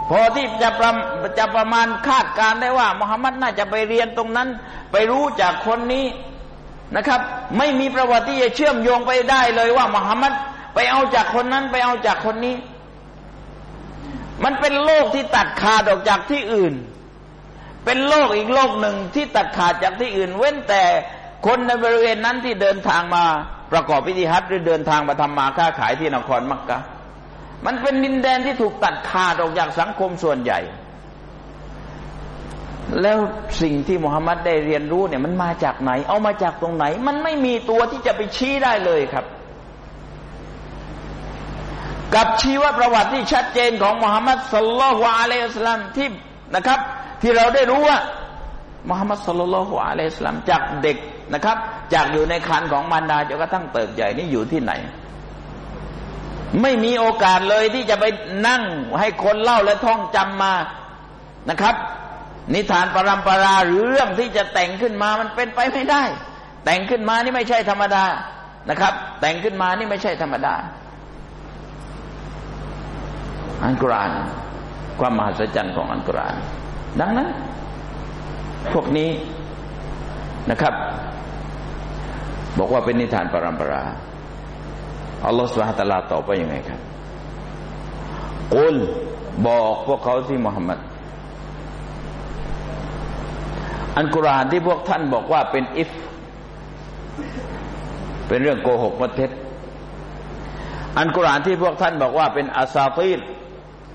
พอที่จะประจะประมาณคาดการได้ว่ามุฮัมมัดน่าจะไปเรียนตรงนั้น ไปรู้จากคนนี้นะครับ ไม่มีประวัติที่จะเชื่อมโยงไปได้เลยว่ามุฮัมมัดไปเอาจากคนนั้นไปเอาจากคนนี้ มันเป็นโลกที่ตัดขาดออกจากที่อื่น เป็นโลกอีกโลกหนึ่งที่ตัดขาดจากที่อื่น เว้นแต่คนในบริเวณนั้นที่เดินทางมาประกอบพิธีฮัจหรือเดินทางมาทำมาค้าขายที่นครมักกะ มันเป็นดินแดนที่ถูกตัดขาดออกจากสังคมส่วนใหญ่ แล้วสิ่งที่มุฮัมมัดได้เรียนรู้เนี่ยมันมาจากไหน เอามาจากตรงไหน มันไม่มีตัวที่จะไปชี้ได้เลยครับ กับชีวประวัติที่ชัดเจนของมุฮัมมัดสลลัลฮวาเลสลามที่นะครับ ที่เราได้รู้ว่ามุฮัมมัดสลลัลฮวาเลสลามจากเด็กนะครับ จากอยู่ในคันของมารดาจนกระทั่งเติบใหญ่นี่อยู่ที่ไหน ไม่มีโอกาสเลยที่จะไปนั่งให้คนเล่าและท่องจำมานะครับ นิทานปรำปราหรือเรื่องที่จะแต่งขึ้นมามันเป็นไปไม่ได้ แต่งขึ้นมานี่ไม่ใช่ธรรมดานะครับ แต่งขึ้นมานี่ไม่ใช่ธรรมดา อันกรานความมหัศจรรย์ของอันกรานดังนั้น พวกนี้นะครับ บอกว่าเป็นนิทานปรำปรา อัลลอฮฺสุบฮฺตะลาตอบไปยังไงครับกุลบอกพวกเขาที่มุฮัมมัดอันกุรานที่พวกท่านบอกว่าเป็นอิฟ เป็นเรื่องโกหกมดเท็จอันกุรานที่พวกท่านบอกว่าเป็นอาซาตีล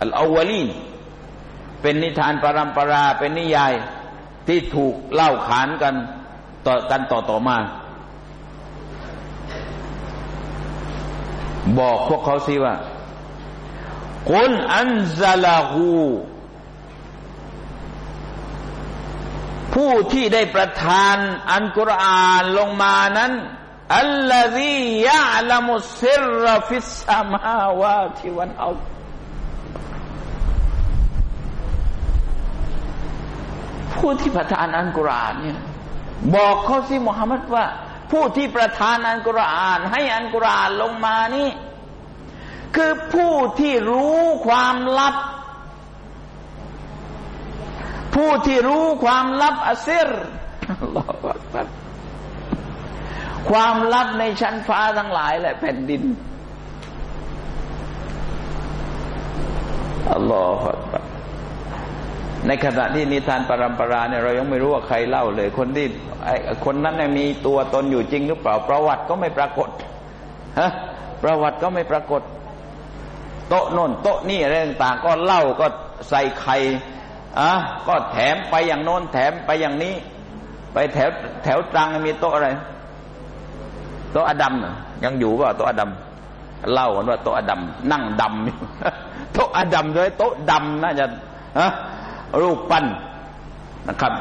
อัลอาวลีนเป็นนิทานปรำปรา เป็นนิยายที่ถูกเล่าขานกันต่อกันต่อต่อมา บอกพวกเขาสิว่ากุลอันซาลาหูผู้ที่ได้ประทานอันกุรอานลงมานั้นอัลลอฮียะลามุสิรฟิสสมาวาทิวันเอาผู้ที่ประทานอันกุรอานเนี่ยบอกเขาสิมุฮัมมัดว่า ผู้ที่ประทานอันกุรอาน ให้อันกุรอานลงมานี่ คือผู้ที่รู้ความลับ ผู้ที่รู้ความลับอัซิรความลับในชั้นฟ้าทั้งหลายและแผ่นดินอัลลอฮฺ ในขณะที่นิทานปรำปราเนี่ยเรายังไม่รู้ว่าใครเล่าเลย คนที่คนนั้นเนี่ยมีตัวตนอยู่จริงหรือเปล่า ประวัติก็ไม่ปรากฏฮะประวัติก็ไม่ปรากฏ โต๊ะโน่นโต๊ะนี่อะไรต่างๆก็เล่าก็ใส่ไข่อะก็แถมไปอย่างโน้นแถมไปอย่างนี้ ไปแถวแถวตรังมีโต๊ะอะไรโต๊ะอดัมยังอยู่ป่ะโต๊ะอดัมเล่ากันว่าโต๊ะอดัมนั่งดำโต๊ะอดัมด้วยโต๊ะดำน่าจะฮะ รูปปั้นนะครับ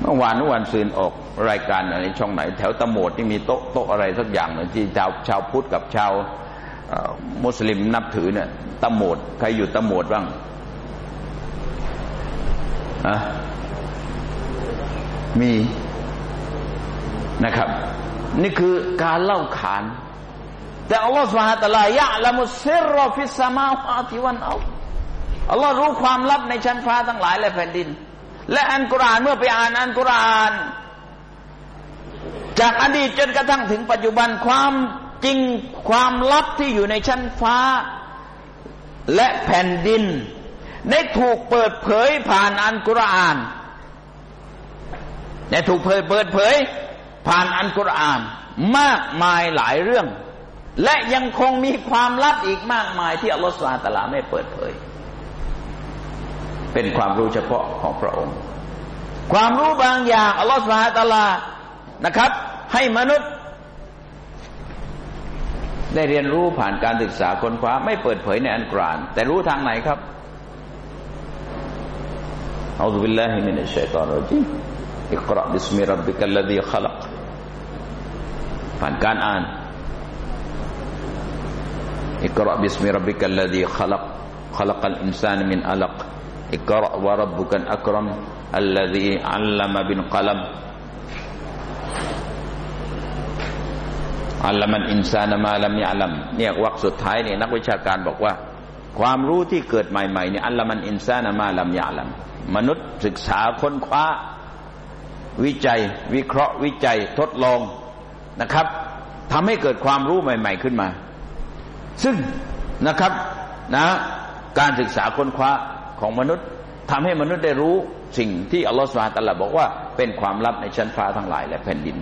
เมื่อวานเมื่อวานซืนออกรายการอะไรช่องไหน แถวตะโหมดที่มีโต๊ะโต๊ะอะไรสักอย่างหนึ่งที่ชาวชาวพุทธกับชาวมุสลิมนับถือเนี่ยตะโหมดใครอยู่ตะโหมดบ้างอะมีนะครับ นี่คือการเล่าขาน แต่อัลลอฮฺสุบฮฺตะลายะละมุสิรฟิสมาวาติวันเอา อัลลอฮ์รู้ความลับในชั้นฟ้าทั้งหลายและแผ่นดิน และอันกุรานเมื่อไปอ่านอันกุราน จากอดีตจนกระทั่งถึงปัจจุบันความจริงความลับที่อยู่ในชั้นฟ้า และแผ่นดิน ได้ถูกเปิดเผยผ่านอันกุรอานได้ถูกเผยเปิดเผยผ่านอันกุรอานมากมายหลายเรื่อง และยังคงมีความลับอีกมากมายที่อัลลอฮฺสุลตาลาไม่เปิดเผย เป็นความรู้เฉพาะของพระองค์ ความรู้บางอย่างอัลลอฮฺสุบฮาตะลานะครับ ให้มนุษย์ ได้เรียนรู้ผ่านการศึกษาค้นคว้าไม่เปิดเผยในอันกราน แต่รู้ทางไหนครับأعوذ بالله من الشيطان الرجيم اقرأ باسم ربك الذي خلق ผ่านการอ่าน اقرأ باسم ربك الذي خلق خلق الإنسان من علق اقرأ وربك الأكرم الذي علم بالقلم علم الإنسان ما لم เนี่ยวรรคสุดท้ายเนี่ยนักวิชาการบอกว่า ความรู้ที่เกิดใหม่ๆเนี่ย อัลลามันอินซานะมาลัมยาลัมมนุษย์ศึกษาค้นคว้า วิจัย วิเคราะห์ วิจัยทดลองนะครับทำให้เกิดความรู้ใหม่ ๆขึ้นมา ซึ่งนะครับนะ การศึกษาค้นคว้า ของมนุษย์ทำให้มนุษย์ได้รู้สิ่งที่อัลลอฮฺสุบฮาตะลาบอกว่าเป็นความลับในชั้นฟ้าทั้งหลายและแผ่นดิน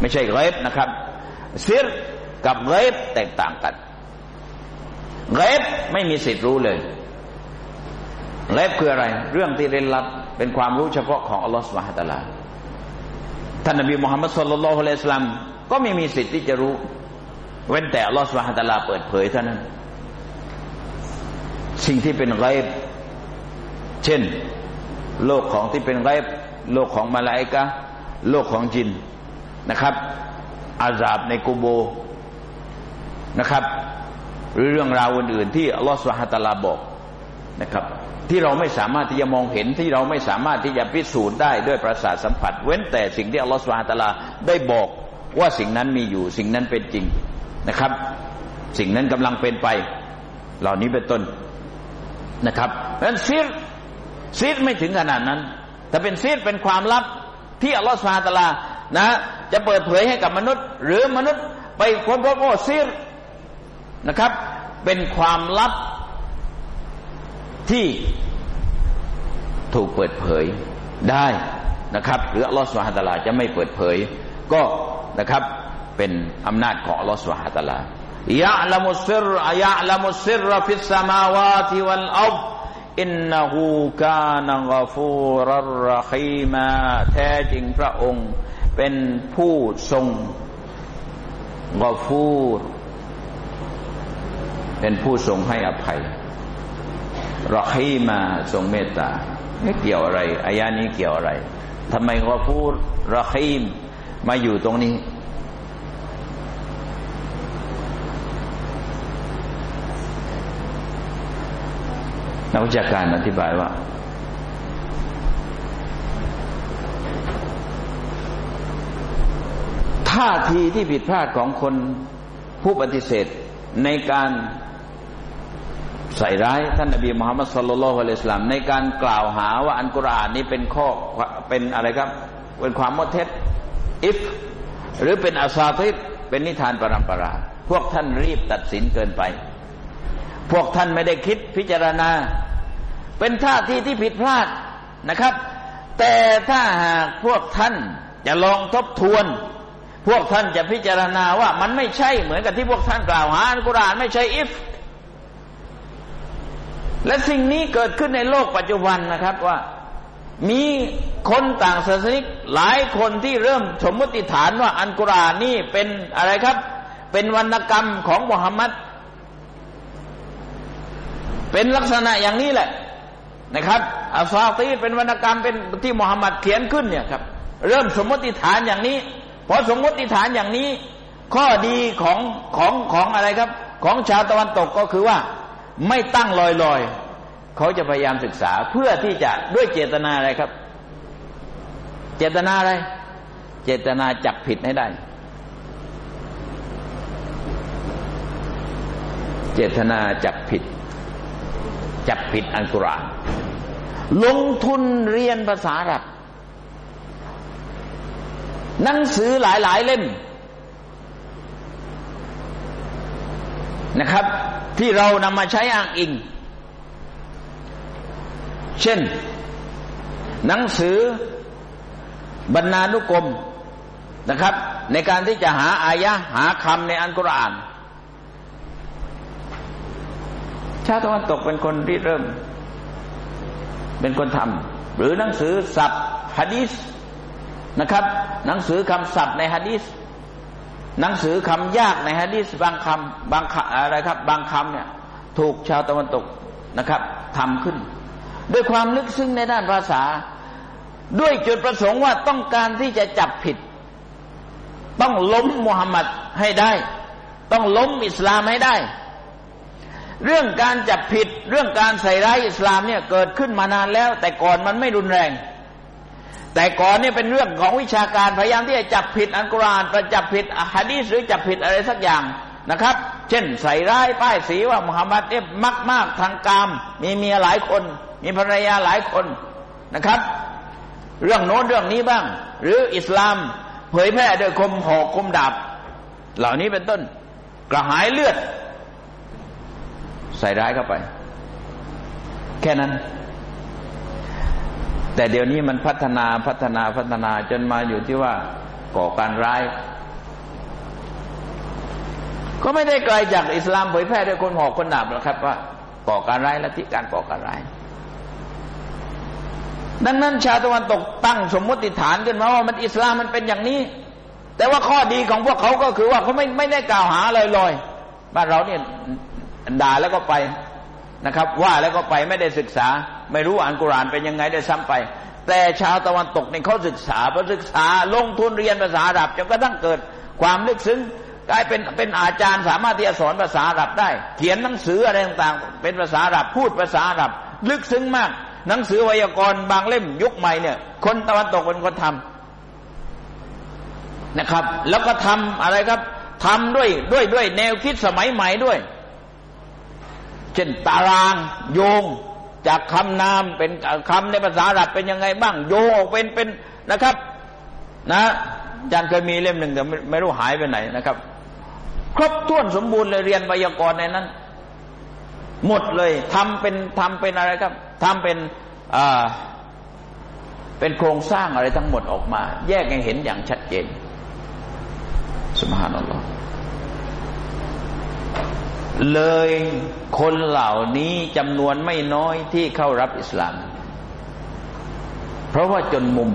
ไม่ใช่เรฟนะครับซิรกับเรฟแตกต่างกันเรฟไม่มีสิทธิ์รู้เลยเล็บคืออะไร เรื่องที่เร้นลับเป็นความรู้เฉพาะของอัลลอฮฺสุบฮฺตะลาท่านนบีมุฮัมมัดสุลลัลลอฮุอะลัยฮิสลามก็ไม่มีสิทธิ์ที่จะรู้ เว้นแต่อัลลอฮฺสุบฮฺตะลาเปิดเผยเท่านั้น สิ่งที่เป็นไกบ เช่น โลกของที่เป็นไกบโลกของมาลาอิกะโลกของจินนะครับ อาซาบในกูโบนะครับ หรือเรื่องราวอื่นๆที่อัลลอฮฺสุฮฺตะลาบอกนะครับ ที่เราไม่สามารถที่จะมองเห็นที่เราไม่สามารถที่จะพิสูจน์ได้ด้วยประสาทสัมผัส เว้นแต่สิ่งที่อัลลอฮฺสุฮาตะลาได้บอกว่าสิ่งนั้นมีอยู่สิ่งนั้นเป็นจริงนะครับ สิ่งนั้นกำลังเป็นไป เหล่านี้เป็นต้นนะครับเพราะนั้นซีร ซีรไม่ถึงขนาดนั้น แต่เป็นซีรเป็นความลับที่อัลลอฮฺสุบฮาตะลานะ จะเปิดเผยให้กับมนุษย์ หรือมนุษย์ไปค้นพบว่าซีรนะครับ เป็นความลับที่ถูกเปิดเผยได้นะครับ หรืออัลลอฮฺสุบฮฺตะลาจะไม่เปิดเผย ก็นะครับเป็นอำนาจของอัลลอฮฺสุบฮฺตะลายะละมุสรยะละมุสรฟิสสมาวาติวัลอัล อินนาหูกานกฟูรรคีมาแท้จริงพระองค์เป็นผู้ทรงกฟูร เป็นผู้ทรงให้อภัยรอคีมาทรงเมตตาไม่เกี่ยวอะไรอายานี้เกี่ยวอะไรทำไมกฟูรรคีมมาอยู่ตรงนี้ นักวิชาการอธิบายว่า ท่าทีที่ผิดพลาดของคนผู้ปฏิเสธในการใส่ร้ายท่านนบีมุฮัมมัดสุลลัลฮุอะลัยฮิสลามในการกล่าวหาว่าอันกุรอานนี้เป็นข้อเป็นอะไรครับ เป็นความมดเท็จอิฟหรือเป็นอาซาติดเป็นนิทานปรำปรา พวกท่านรีบตัดสินเกินไป พวกท่านไม่ได้คิดพิจารณา เป็นท่าทีที่ผิดพลาดนะครับ แต่ถ้าหากพวกท่านจะลองทบทวน พวกท่านจะพิจารณาว่ามันไม่ใช่เหมือนกับที่พวกท่านกล่าวหาอันกุรอานไม่ใช่อิฟและสิ่งนี้เกิดขึ้นในโลกปัจจุบันนะครับว่า มีคนต่างศาสนิกหลายคนที่เริ่มสมมติฐานว่าอันกุรอานนี่เป็นอะไรครับ เป็นวรรณกรรมของมุฮัมมัด เป็นลักษณะอย่างนี้แหละนะครับอัลฟาตีเป็นวรรณกรรมเป็นที่มุฮัมมัดเขียนขึ้นเนี่ยครับ เริ่มสมมติฐานอย่างนี้พอสมมติฐานอย่างนี้ ข้อดีของของของอะไรครับ ของชาวตะวันตกก็คือว่า ไม่ตั้งลอยลอยเขาจะพยายามศึกษาเพื่อที่จะด้วยเจตนาอะไรครับ เจตนาอะไร เจตนาจับผิดให้ได้ เจตนาจับผิด จับผิดอันกุรานลงทุนเรียนภาษาอับหนังสือหลายๆเล่มนะครับ ที่เรานำมาใช้อ้างอิง เช่น หนังสือบรรณานุกรมนะครับ ในการที่จะหาอายะหาคำในอันกุรอาน ชาติตะวันตกเป็นคนที่เริ่ม เป็นคนทำหรือหนังสือศัพท์ฮะดีษนะครับ หนังสือคำศัพท์ในฮะดีษหนังสือคำยากในฮะดีษบางคำบางอะไรครับ บางคำเนี่ย ถูกชาวตะวันตกนะครับทำขึ้น ด้วยความลึกซึ้งในด้านภาษา ด้วยจุดประสงค์ว่าต้องการที่จะจับผิด ต้องล้มมุฮัมมัดให้ได้ ต้องล้มอิสลามให้ได้ เรื่องการจับผิดเรื่องการใส่ร้ายอิสลามเนี่ยเกิดขึ้นมานานแล้ว แต่ก่อนมันไม่รุนแรง แต่ก่อนเนี่ยเป็นเรื่องของวิชาการพยายามที่จะจับผิดอันกุรานประจับผิดอะฮะดีษหรือจับผิดอะไรสักอย่างนะครับ เช่นใส่ร้ายป้ายสีว่ามุฮัมมัดเนี่ยมากมากทางกาม มีเมียหลายคน มีภรรยาหลายคนนะครับ เรื่องโน้นเรื่องนี้บ้าง หรืออิสลามเผยแพร่โดยคมหอกคมดาบ เหล่านี้เป็นต้นกระหายเลือด ใส่ร้ายเข้าไป แค่นั้น แต่เดี๋ยวนี้มันพัฒนาพัฒนาพัฒนาจนมาอยู่ที่ว่าก่อการร้าย ก็ไม่ได้ไกลจากอิสลามเผยแพร่ด้วยคนหอกคนดาบหรอกครับว่าก่อการร้ายและที่การก่อการร้าย ดังนั้นชาตะวันตกตั้งสมมติฐานขึ้นมาว่ามันอิสลามมันเป็นอย่างนี้ แต่ว่าข้อดีของพวกเขาก็คือว่าเขาไม่ไม่ได้กล่าวหาลอยๆบ้านเราเนี่ย ด่าแล้วก็ไปนะครับ ว่าแล้วก็ไปไม่ได้ศึกษา ไม่รู้อ่านกุรานเป็นยังไงได้ซ้ำไป แต่ชาวตะวันตกในเขาศึกษาพอศึกษาลงทุนเรียนภาษาอาหรับจนกระทั่งเกิดความลึกซึ้งกลายเป็นเป็นอาจารย์สามารถที่จะสอนภาษาอาหรับได้ เขียนหนังสืออะไรต่างๆ เป็นภาษาอาหรับพูดภาษาอาหรับ ลึกซึ้งมาก หนังสือไวยากรณ์บางเล่มยุคใหม่เนี่ย คนตะวันตกเป็นคนทำนะครับ แล้วก็ทำอะไรครับทำด้วยด้วยด้วยแนวคิดสมัยใหม่ด้วย เช่นตารางโยงจากคำนามเป็นคำในภาษาอาหรับเป็นยังไงบ้าง โยออกเป็นเป็นนะครับ นะอาจารย์เคยมีเล่มหนึ่งแต่ไม่รู้หายไปไหนนะครับ ครบถ้วนสมบูรณ์เลยเรียนไวยากรณ์ในนั้น หมดเลยทำเป็นทำเป็นอะไรครับทำเป็นอ่าเป็นโครงสร้างอะไรทั้งหมดออกมา แยกให้เห็นอย่างชัดเจนสุภานัลลอฮ์ เลยคนเหล่านี้จำนวนไม่น้อยที่เข้ารับอิสลาม เพราะว่าจนมุม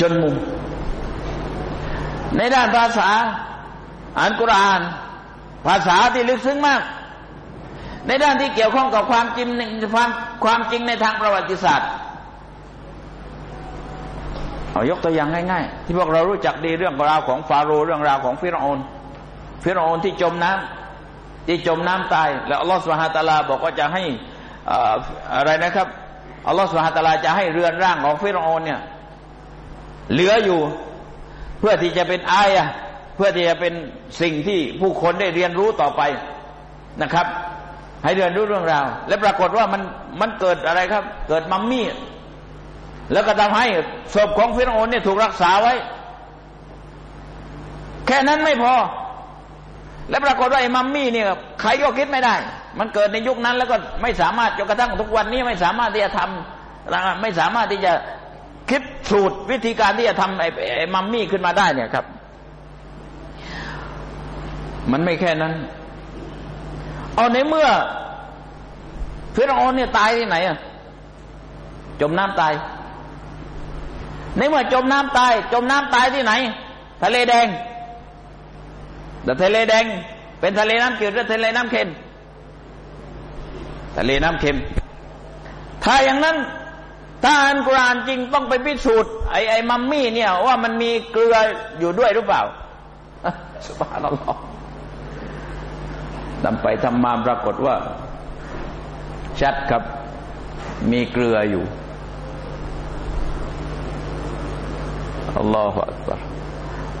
จนมุม ในด้านภาษาอ่านกุราน ภาษาที่ลึกซึ้งมาก ในด้านที่เกี่ยวข้องกับความจริงความความจริงในทางประวัติศาสตร์เอายกตัวอย่างง่ายๆ ที่พวกเรารู้จักดีเรื่องราวของฟาโรห์เรื่องราวของฟิรโอน ฟิรโอนที่จมน้ำที่จมน้ำตาย แล้วอัลลอฮฺสุบฮาตาลาบอกว่าจะให้อะไรนะครับอัลลอฮฺสุบฮาตาลาจะให้เรือนร่างของฟิรโอนเนี่ย เหลืออยู่ เพื่อที่จะเป็นอายะเพื่อที่จะเป็นสิ่งที่ผู้คนได้เรียนรู้ต่อไปนะครับ ให้เรียนรู้เรื่องราว และปรากฏว่ามันมันเกิดอะไรครับ เกิดมัมมี่ แล้วก็ทำให้ศพของฟิรโอนเนี่ยถูกรักษาไว้ แค่นั้นไม่พอ และปรากฏว่าไอ้มัมมี่เนี่ยใครก็คิดไม่ได้ มันเกิดในยุคนั้นแล้วก็ไม่สามารถจนกระทั่งทุกวันนี้ไม่สามารถที่จะทำไม่สามารถที่จะคิดสูตรวิธีการที่จะทำไอ้ไอ้มัมมี่ขึ้นมาได้เนี่ยครับ มันไม่แค่นั้น เอาในเมื่อฟิรโอนเนี่ยตายที่ไหนอะจมน้ำตาย ในเมื่อจมน้ำตาย จมน้ำตายที่ไหน ทะเลแดง แต่ทะเลแดง เป็นทะเลน้ำจืดหรือทะเลน้ำเค็มทะเลน้ำเค็ม ถ้าอย่างนั้นถ้าอันกุรานจริงต้องไปพิสูจน์ไอ้ไอ้มัมมี่เนี่ย ว่ามันมีเกลืออยู่ด้วยหรือเปล่าสุภาพนลอฮ์ทำไปทำมาปรากฏว่า ชัดครับมีเกลืออยู่อัลลอฮฺอักบาร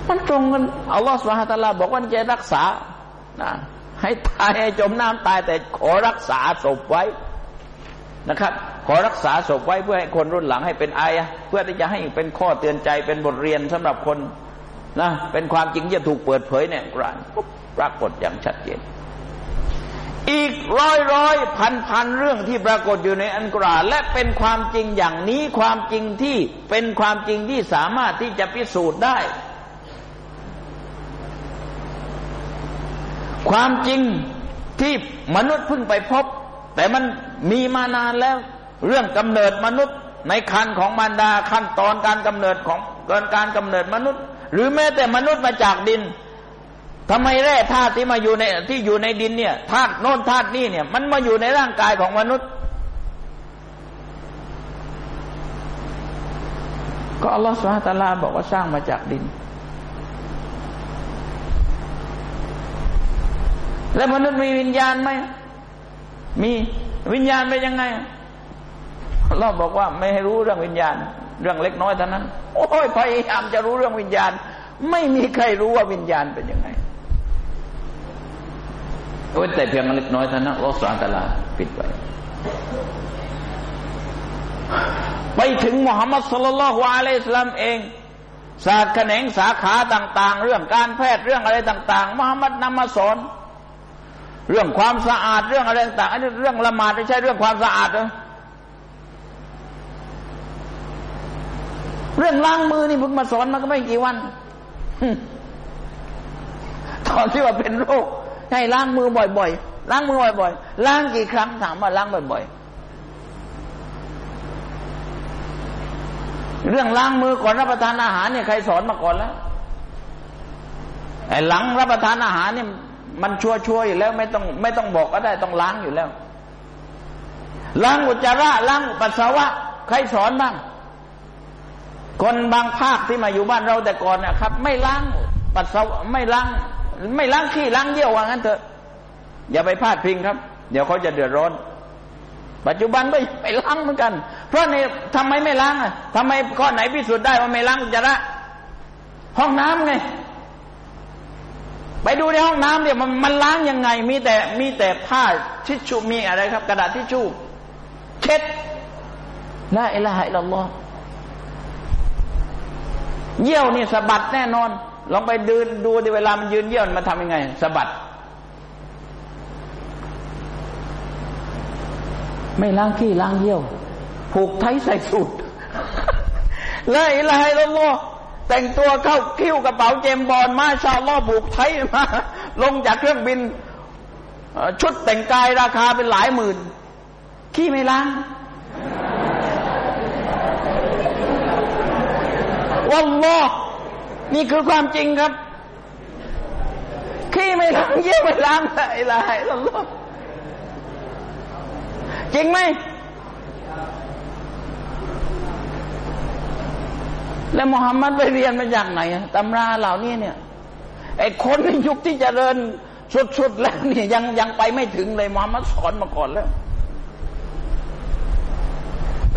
มันตรงกันอัลลอฮฺสุบฮาตะลาบอกว่าจะรักษานะให้ตายให้จมน้ำตายแต่ขอรักษาศพไว้นะครับ ขอรักษาศพไว้เพื่อให้คนรุ่นหลังให้เป็นไอายะเพื่อที่จะให้เป็นข้อเตือนใจเป็นบทเรียนสำหรับคนนะเป็นความจริงที่จะถูกเปิดเผยเนี่ยกรานปรากฏอย่างชัดเจน อีกร้อยร้อยพันพันเรื่องที่ปรากฏอยู่ในอันกุรอานและเป็นความจริงอย่างนี้ความจริงที่เป็นความจริงที่สามารถที่จะพิสูจน์ได้ ความจริงที่มนุษย์เพิ่งไปพบ แต่มันมีมานานแล้ว เรื่องกำเนิดมนุษย์ในคันของมารดาขั้นตอนการกำเนิดของกินการกำเนิดมนุษย์ หรือแม้แต่มนุษย์มาจากดินทำไมแร่ธาตุที่มาอยู่ในที่อยู่ในดินเนี่ยธาตุโน้นธาตุนี่เนี่ย มันมาอยู่ในร่างกายของมนุษย์ ก็อัลลอฮฺสุฮาตาลาบอกว่าสร้างมาจากดิน แล้วมนุษย์มีวิญญาณไหมมีวิญญาณเป็นยังไงเราบอกว่าไม่ให้รู้เรื่องวิญญาณ เรื่องเล็กน้อยเท่านั้น โอ้ยพยายามจะรู้เรื่องวิญญาณ ไม่มีใครรู้ว่าวิญญาณเป็นยังไงเว้นแต่เพียงเล็กน้อยเท่านั้นอัลลอฮฺสุลตลาปิดไว้ไปถึงมุฮัมมัดสุลลัลฮุอะลัยฮิสลามเองศาสตร์แขนงสาขาต่าง ๆ เรื่องการแพทย์เรื่องอะไรต่าง ๆมุฮัมมัดนำมาสอน เรื่องความสะอาดเรื่องอะไรต่างอันนี้เรื่องละหมาดไม่ใช่เรื่องความสะอาดเหรอเรื่องล้างมือนี่เพิ่งมาสอนมาก็ไม่กี่วันตอนที่ว่าเป็นโรคให้ล้างมือบ่อยๆล้างมือบ่อยๆล้างกี่ครั้งถามว่าล้างบ่อยๆเรื่องล้างมือก่อนรับประทานอาหารเนี่ยใครสอนมาก่อนแล้วไอ้หลังรับประทานอาหารเนี่ย มันชัวชัวอยู่แล้วไม่ต้องไม่ต้องบอกก็ได้ต้องล้างอยู่แล้ว ล้างอุจจาระล้างปัสสาวะ ใครสอนบ้าง คนบางภาคที่มาอยู่บ้านเราแต่ก่อนนะครับ ไม่ล้างปัสสาวะไม่ล้าง ไม่ล้างขี้ล้างเยี่ยวว่างั้นเถอะ อย่าไปพลาดพิงครับ เดี๋ยวเขาจะเดือดร้อน ปัจจุบันไม่ไม่ล้างเหมือนกัน เพราะในี่ทำไมไม่ล้างอะทำไมข้อไหนพิสูจน์ได้ว่าไม่ล้างอุจะละห้องน้ำไง ไปดูในห้องน้ำเนี่ยมันมันล้างยังไง มีแต่มีแต่ผ้าทิชชู่มีอะไรครับ กระดาษทิชชู่เช็ดละอิละฮะอิลลัลลอฮเยี่ยวนี่สะบัดแน่นอน ลองไปดูดูในเวลามันยืนเยี่ยวมันทำยังไงสะบัด ไม่ล้างขี้ล้างเยี่ยว ผูกไทใส่สูตรละอิละฮะอิลลอฮ แต่งตัวเข้าคิ้วกระเป๋าเจมบอลมาชาล้อบุกไทยมา ลงจากเครื่องบิน ชุดแต่งกายราคาเป็นหลายหมื่น ขี้ไม่ล้างวัลลอนี่คือความจริงครับ ขี้ไม่ล้างเยี่ยไม่ล้างไรอะไรลลอจริงไหม แล้วมุฮัมมัดไปเรียนมาจากไหนตำราเหล่านี้เนี่ยไอ้คนในยุคที่จเจริญสุดๆแล้วเนี่ยยังยังไปไม่ถึงเลยมุฮัมมัดสอนมาก่อนแล้ว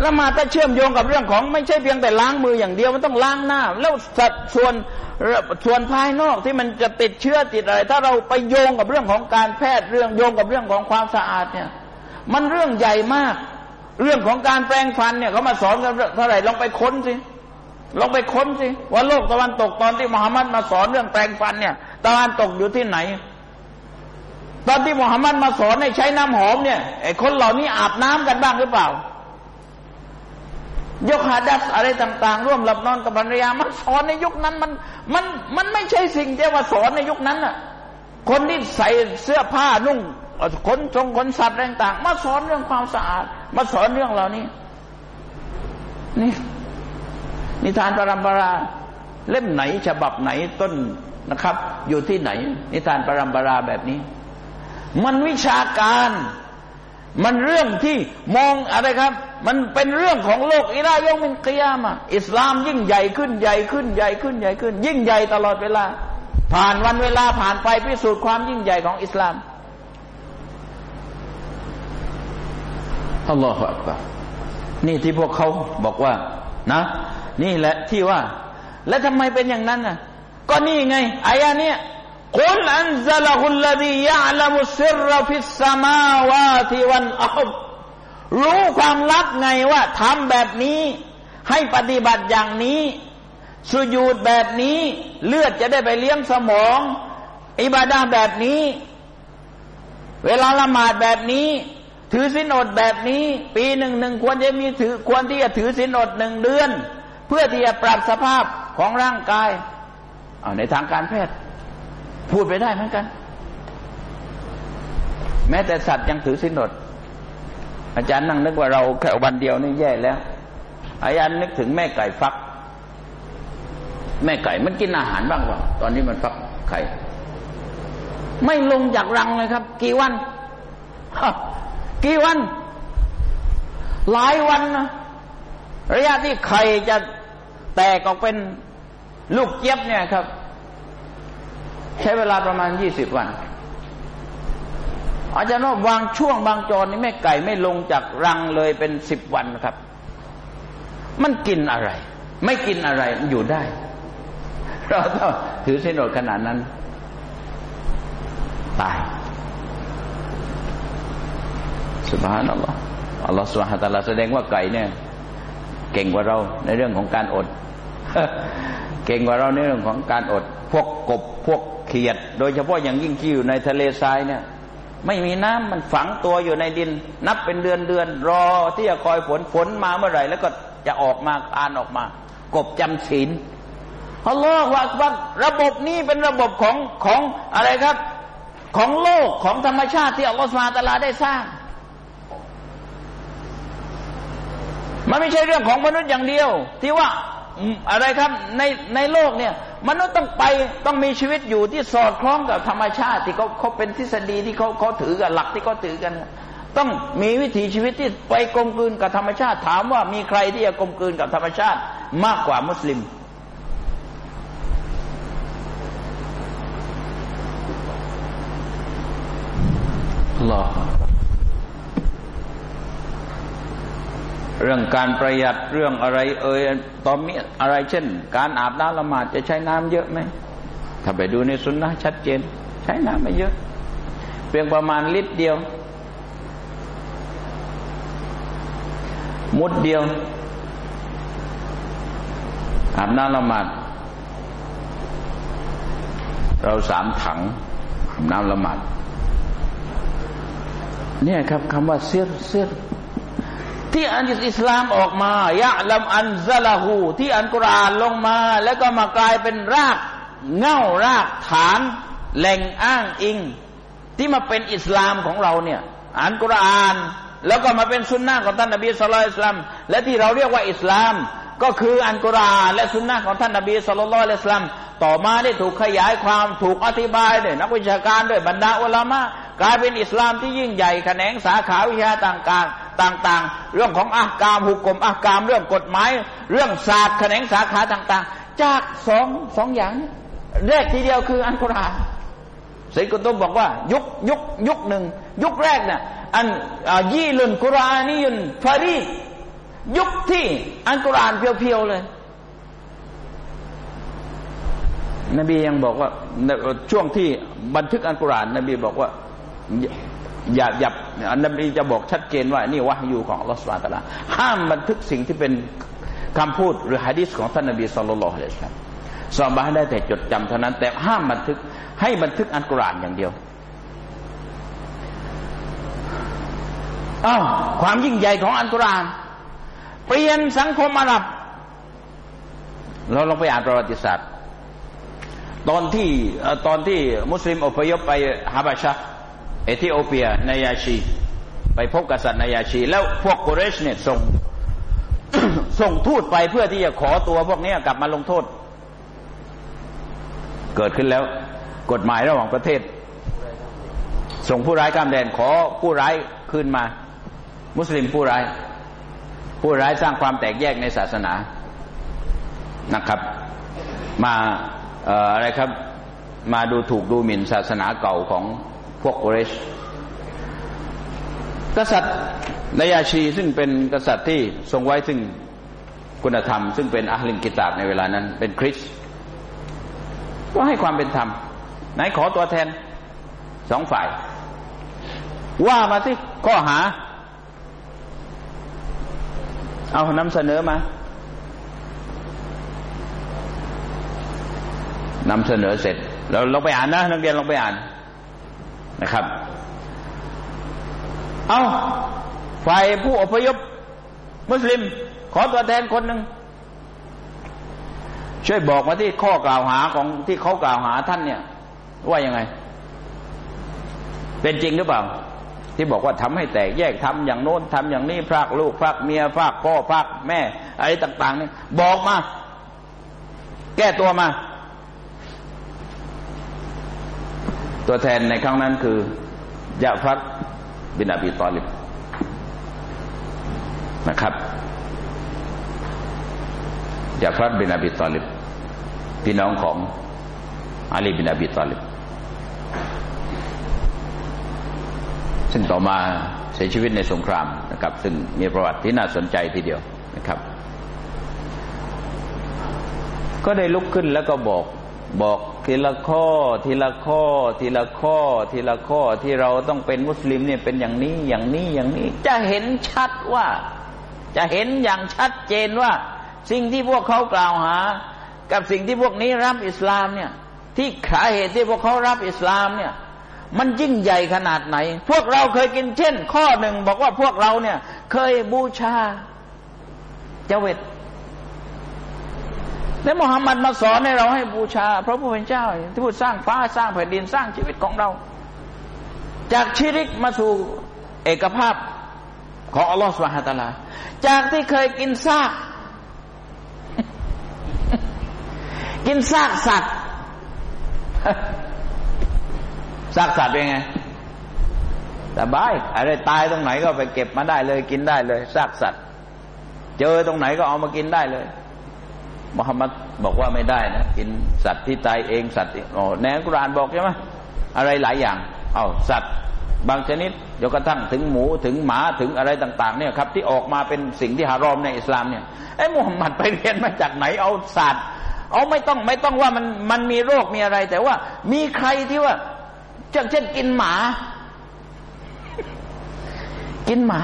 ละมาดจะเชื่อมโยงกับเรื่องของไม่ใช่เพียงแต่ล้างมืออย่างเดียวมันต้องล้างหน้า แล้วสัดส่วนส่วนภายนอกที่มันจะติดเชื้อติดอะไร ถ้าเราไปโยงกับเรื่องของการแพทย์เรื่องโยงกับเรื่องของความสะอาดเนี่ย มันเรื่องใหญ่มาก เรื่องของการแปรงฟันเนี่ยเขามาสอนกันเท่าไหร่ลองไปค้นสิ ลองไปค้นสิว่าโลกตะวันตกตอนที่มุฮัมมัดมาสอนเรื่องแปรงฟันเนี่ย ตะวันตกอยู่ที่ไหน ตอนที่มุฮัมมัดมาสอนให้ใช้น้ำหอมเนี่ยไอ้คนเหล่านี้อาบน้ำกันบ้างหรือเปล่า ยกฮาดัสอะไรต่าง ๆ ร่วมหลับนอนกับภรรยามันสอนในยุคนั้นมันมันมันไม่ใช่สิ่งที่ว่าสอนในยุคนั้นน่ะ คนที่ใส่เสื้อผ้านุ่งขนทรงขนสัตว์ต่างๆมาสอนเรื่องความสะอาด มาสอนเรื่องเหล่านี้ นี่ นิทานปรำปรา เล่มไหน ฉบับไหนต้นนะครับ อยู่ที่ไหน นิทานปรำปราแบบนี้ มันวิชาการ มันเรื่องที่มองอะไรครับ มันเป็นเรื่องของโลกอิรายงมินกิยามะอิสลามยิ่งใหญ่ขึ้นใหญ่ขึ้นใหญ่ขึ้นใหญ่ขึ้น ยิ่งใหญ่ตลอดเวลา ผ่านวันเวลาผ่านไปพิสูจน์ความยิ่งใหญ่ของอิสลามอัลลอฮฺอักบารนี่ที่พวกเขาบอกว่านะ นี่แหละที่ว่า แล้วทำไมเป็นอย่างนั้นน่ะ ก็นี่ไงอายะเนี้ยกุลอันซาลกุลลดียะลมุสิรฟิสมาวาติวันอับรู้ความลับไงว่าทำแบบนี้ ให้ปฏิบัติอย่างนี้ สุญูดแบบนี้ เลือดจะได้ไปเลี้ยงสมอง อิบาดาแบบนี้ เวลาละหมาดแบบนี้ ถือสินอดแบบนี้ ปีหนึ่งหนึ่งควรจะมีถือควรที่จะถือสินอดหนึ่งเดือน เพื่อที่จะปรับสภาพของร่างกายเอาในทางการแพทย์ พูดไปได้เหมือนกัน แม้แต่สัตว์ยังถือสินอด อาจารย์นั่งนึกว่าเราแค่วันเดียวนี่แย่แล้ว อาจารย์นึกถึงแม่ไก่ฟัก แม่ไก่มันกินอาหารบ้างวะตอนนี้มันฟักไข่ไม่ลงจากรังเลยครับ กี่วันกี่วัน หลายวันนะระยะที่ไข่จะ แตกออกเป็นลูกเจี๊ยบเนี่ยครับ ใช้เวลาประมาณยี่สิบวัน อาจารย์ว่าวางช่วงบางจรนี่แม่ไก่ไม่ลงจากรังเลยเป็นสิบวันครับ มันกินอะไร ไม่กินอะไรมันอยู่ได้ เราต้องถือเส้นโดขนาดนั้นตายสุบฮานัลลอฮ์อัลลอฮ์สุบฮาตะลาแสดงว่าไก่เนี่ย เก่งกว่าเราในเรื่องของการอด เก่งกว่าเราในเรื่องของการอด พวกกบพวกเขียด โดยเฉพาะอย่างยิ่งที่อยู่ในทะเลทรายเนี่ย ไม่มีน้ำมันฝังตัวอยู่ในดิน นับเป็นเดือนเดือนรอที่จะคอยฝนฝนมาเมื่อไหร่ แล้วก็จะออกมาอ่านออกมา กบจำศีลพอโลกว่าว่าระบบนี้เป็นระบบของของอะไรครับ ของโลกของธรรมชาติที่อัลลอฮฺสุลตาราได้สร้าง มันไม่ใช่เรื่องของมนุษย์อย่างเดียว ที่ว่า อะไรครับในในโลกเนี่ย มนุษย์ต้องไปต้องมีชีวิตอยู่ที่สอดคล้องกับธรรมชาติที่เขาเขาเป็นทฤษฎีที่เขาเขาถือกันหลักที่เขาถือกัน ต้องมีวิถีชีวิตที่ไปกลมกลืนกับธรรมชาติ ถามว่ามีใครที่จะกลมกลืนกับธรรมชาติมากกว่ามุสลิมหรอ เรื่องการประหยัดเรื่องอะไร เอ่ยตอนนี้อะไรเช่น การอาบน้ำละหมาดจะใช้น้ำเยอะไหมถ้าไปดูในสุนนะชัดเจน ใช้น้ำไม่เยอะ เพียงประมาณลิตรเดียว มุดเดียว อาบน้ำละหมาดเราสามถังอาบน้ำละหมาดเนี่ยครับคำว่าเสียเสีย ที่อันอิสลามออกมายะลัมอันซาลาหูที่อันกุรอานลงมา แล้วก็มากลายเป็นรากเง่ารากฐาน แหล่งอ้างอิง ที่มาเป็นอิสลามของเราเนี่ยอันกุรอาน แล้วก็มาเป็นสุนนะของท่านนบีสุลต่านและที่เราเรียกว่าอิสลามก็คืออันกุรอานและสุนนะของท่านนบีสุลต่านต่อมาได้ถูกขยายความถูกอธิบายด้วยนักวิชาการด้วยบรรดาอุลลามะกลายเป็นอิสลามที่ยิ่งใหญ่แขนงสาขาวิชาต่างๆ ต่างๆ เรื่องของอักามหุกกลมอักามเรื่องกฎหมาย เรื่องศาสตร์แขนงสาขาต่าง ๆ จากสองสองอย่างแรกทีเดียวคืออันกุรอานสัยกุตุบบอกว่ายุคยุคยุคหนึ่งยุคแรกเนี่ยอันยี่ลุนกุรอานียุนฟารียุคที่อันกุรอานเพียวๆเลย นบียังบอกว่าช่วงที่บันทึกอันกุรอานนบีบอกว่า อย่าอย่าอันนบีจะบอกชัดเจนว่านี่วะอยู่ของอัลลอฮฺสุบาตะลาห้ามบันทึกสิ่งที่เป็นคำพูดหรือฮะดิษของท่านนบีสุลต่านละฮ์เลยครับสอบบาได้แต่จดจำเท่านั้น แต่ห้ามบันทึกให้บันทึกอันกุรอานอย่างเดียวอ้าวความยิ่งใหญ่ของอันกุราน เปลี่ยนสังคมอาหรับ เราลองไปอ่านประวัติศาสตร์ ตอนที่ตอนที่มุสลิมอพยพไปฮาบาชะ เอธิโอเปียนายาชี ไปพบกษัตริย์นายาชี แล้วพวกกุเรชเนี่ยส่งส่งทูตไปเพื่อที่จะขอตัวพวกนี้กลับมาลงโทษ เกิดขึ้นแล้ว กฎหมายระหว่างประเทศ ส่งผู้ร้ายข้ามแดนขอผู้ร้ายคืนมา มุสลิมผู้ร้าย ผู้ร้ายสร้างความแตกแยกในศาสนานะครับ มาอะไรครับ มาดูถูกดูหมิ่นศาสนาเก่าของ พวกโกเรช กษัตริย์นายาชีซึ่งเป็นกษัตริย์ที่ทรงไว้ซึ่งคุณธรรม ซึ่งเป็นอัลิมกิตาบในเวลานั้น เป็นคริสก็ให้ความเป็นธรรมไหนขอตัวแทนสองฝ่าย ว่ามาสิข้อหา เอานำเสนอมานำเสนอเสร็จเราลองไปอ่านนะนักเรียนลองไปอ่าน นะครับ เอาฝ่ายผู้อพยพ มุสลิม ขอตัวแทนคนหนึ่งช่วยบอกมาที่ข้อกล่าวหาของที่เขากล่าวหาท่านเนี่ย ว่ายังไง เป็นจริงหรือเปล่า ที่บอกว่าทำให้แตกแยกทำอย่างโน้นทำอย่างนี้พรากลูกพรากเมียพรากพ่อพรากแม่ อะไรต่าง ๆ เนี่ย บอกมา แก้ตัวมา ตัวแทนในครั้งนั้นคือยาฟัดบินอบีตอลิบนะครับยาฟัดบินอบีตอลิบพี่น้องของอาลีบินอบีตอลิบซึ่งต่อมาเสียชีวิตในสงครามนะครับ ซึ่งมีประวัติที่น่าสนใจทีเดียวนะครับ ก็ได้ลุกขึ้นแล้วก็บอก บอกทีละข้อ ทีละข้อ ทีละข้อ ทีละข้อที่เราต้องเป็นมุสลิมเนี่ยเป็นอย่างนี้อย่างนี้อย่างนี้ จะเห็นชัดว่า จะเห็นอย่างชัดเจนว่า สิ่งที่พวกเขากล่าวหา กับสิ่งที่พวกนี้รับอิสลามเนี่ย ที่ขาเหตุที่พวกเขารับอิสลามเนี่ย มันยิ่งใหญ่ขนาดไหน พวกเราเคยกินเช่น ข้อหนึ่งบอกว่าพวกเราเนี่ย เคยบูชาเจเวต และมุฮัมมัดมาสอนให้เราให้บูชา พระผู้เป็นเจ้า ที่พูดสร้างฟ้าสร้างแผ่นดินสร้างชีวิตของเรา จากชิริกมาสู่เอกภาพของอัลลอฮฺสุบฮาตาลา จากที่เคยกินซาก กินซากสัตว์ซากสัตว์เป็นไงสบายอะไรตายตรงไหนก็ไปเก็บมาได้เลย กินได้เลยซากสัตว์ เจอตรงไหนก็เอามากินได้เลย มุฮัมมัดบอกว่าไม่ได้นะกินสัตว์ที่ตายเองสัตว์อ๋อแนวกุรานบอกใช่ไหมอะไรหลายอย่าง เอาสัตว์ บางชนิดยกกระทั่งถึงหมูถึงหมาถึงอะไรต่าง ๆ เนี่ยครับ ที่ออกมาเป็นสิ่งที่ฮารอมในอิสลามเนี่ยไอ้มุฮัมมัดไปเรียนมาจากไหนเอาสัตว์เอาไม่ต้องไม่ต้องว่ามันมันมีโรคมีอะไร แต่ว่ามีใครที่ว่าเช่นกินหมา กินหมา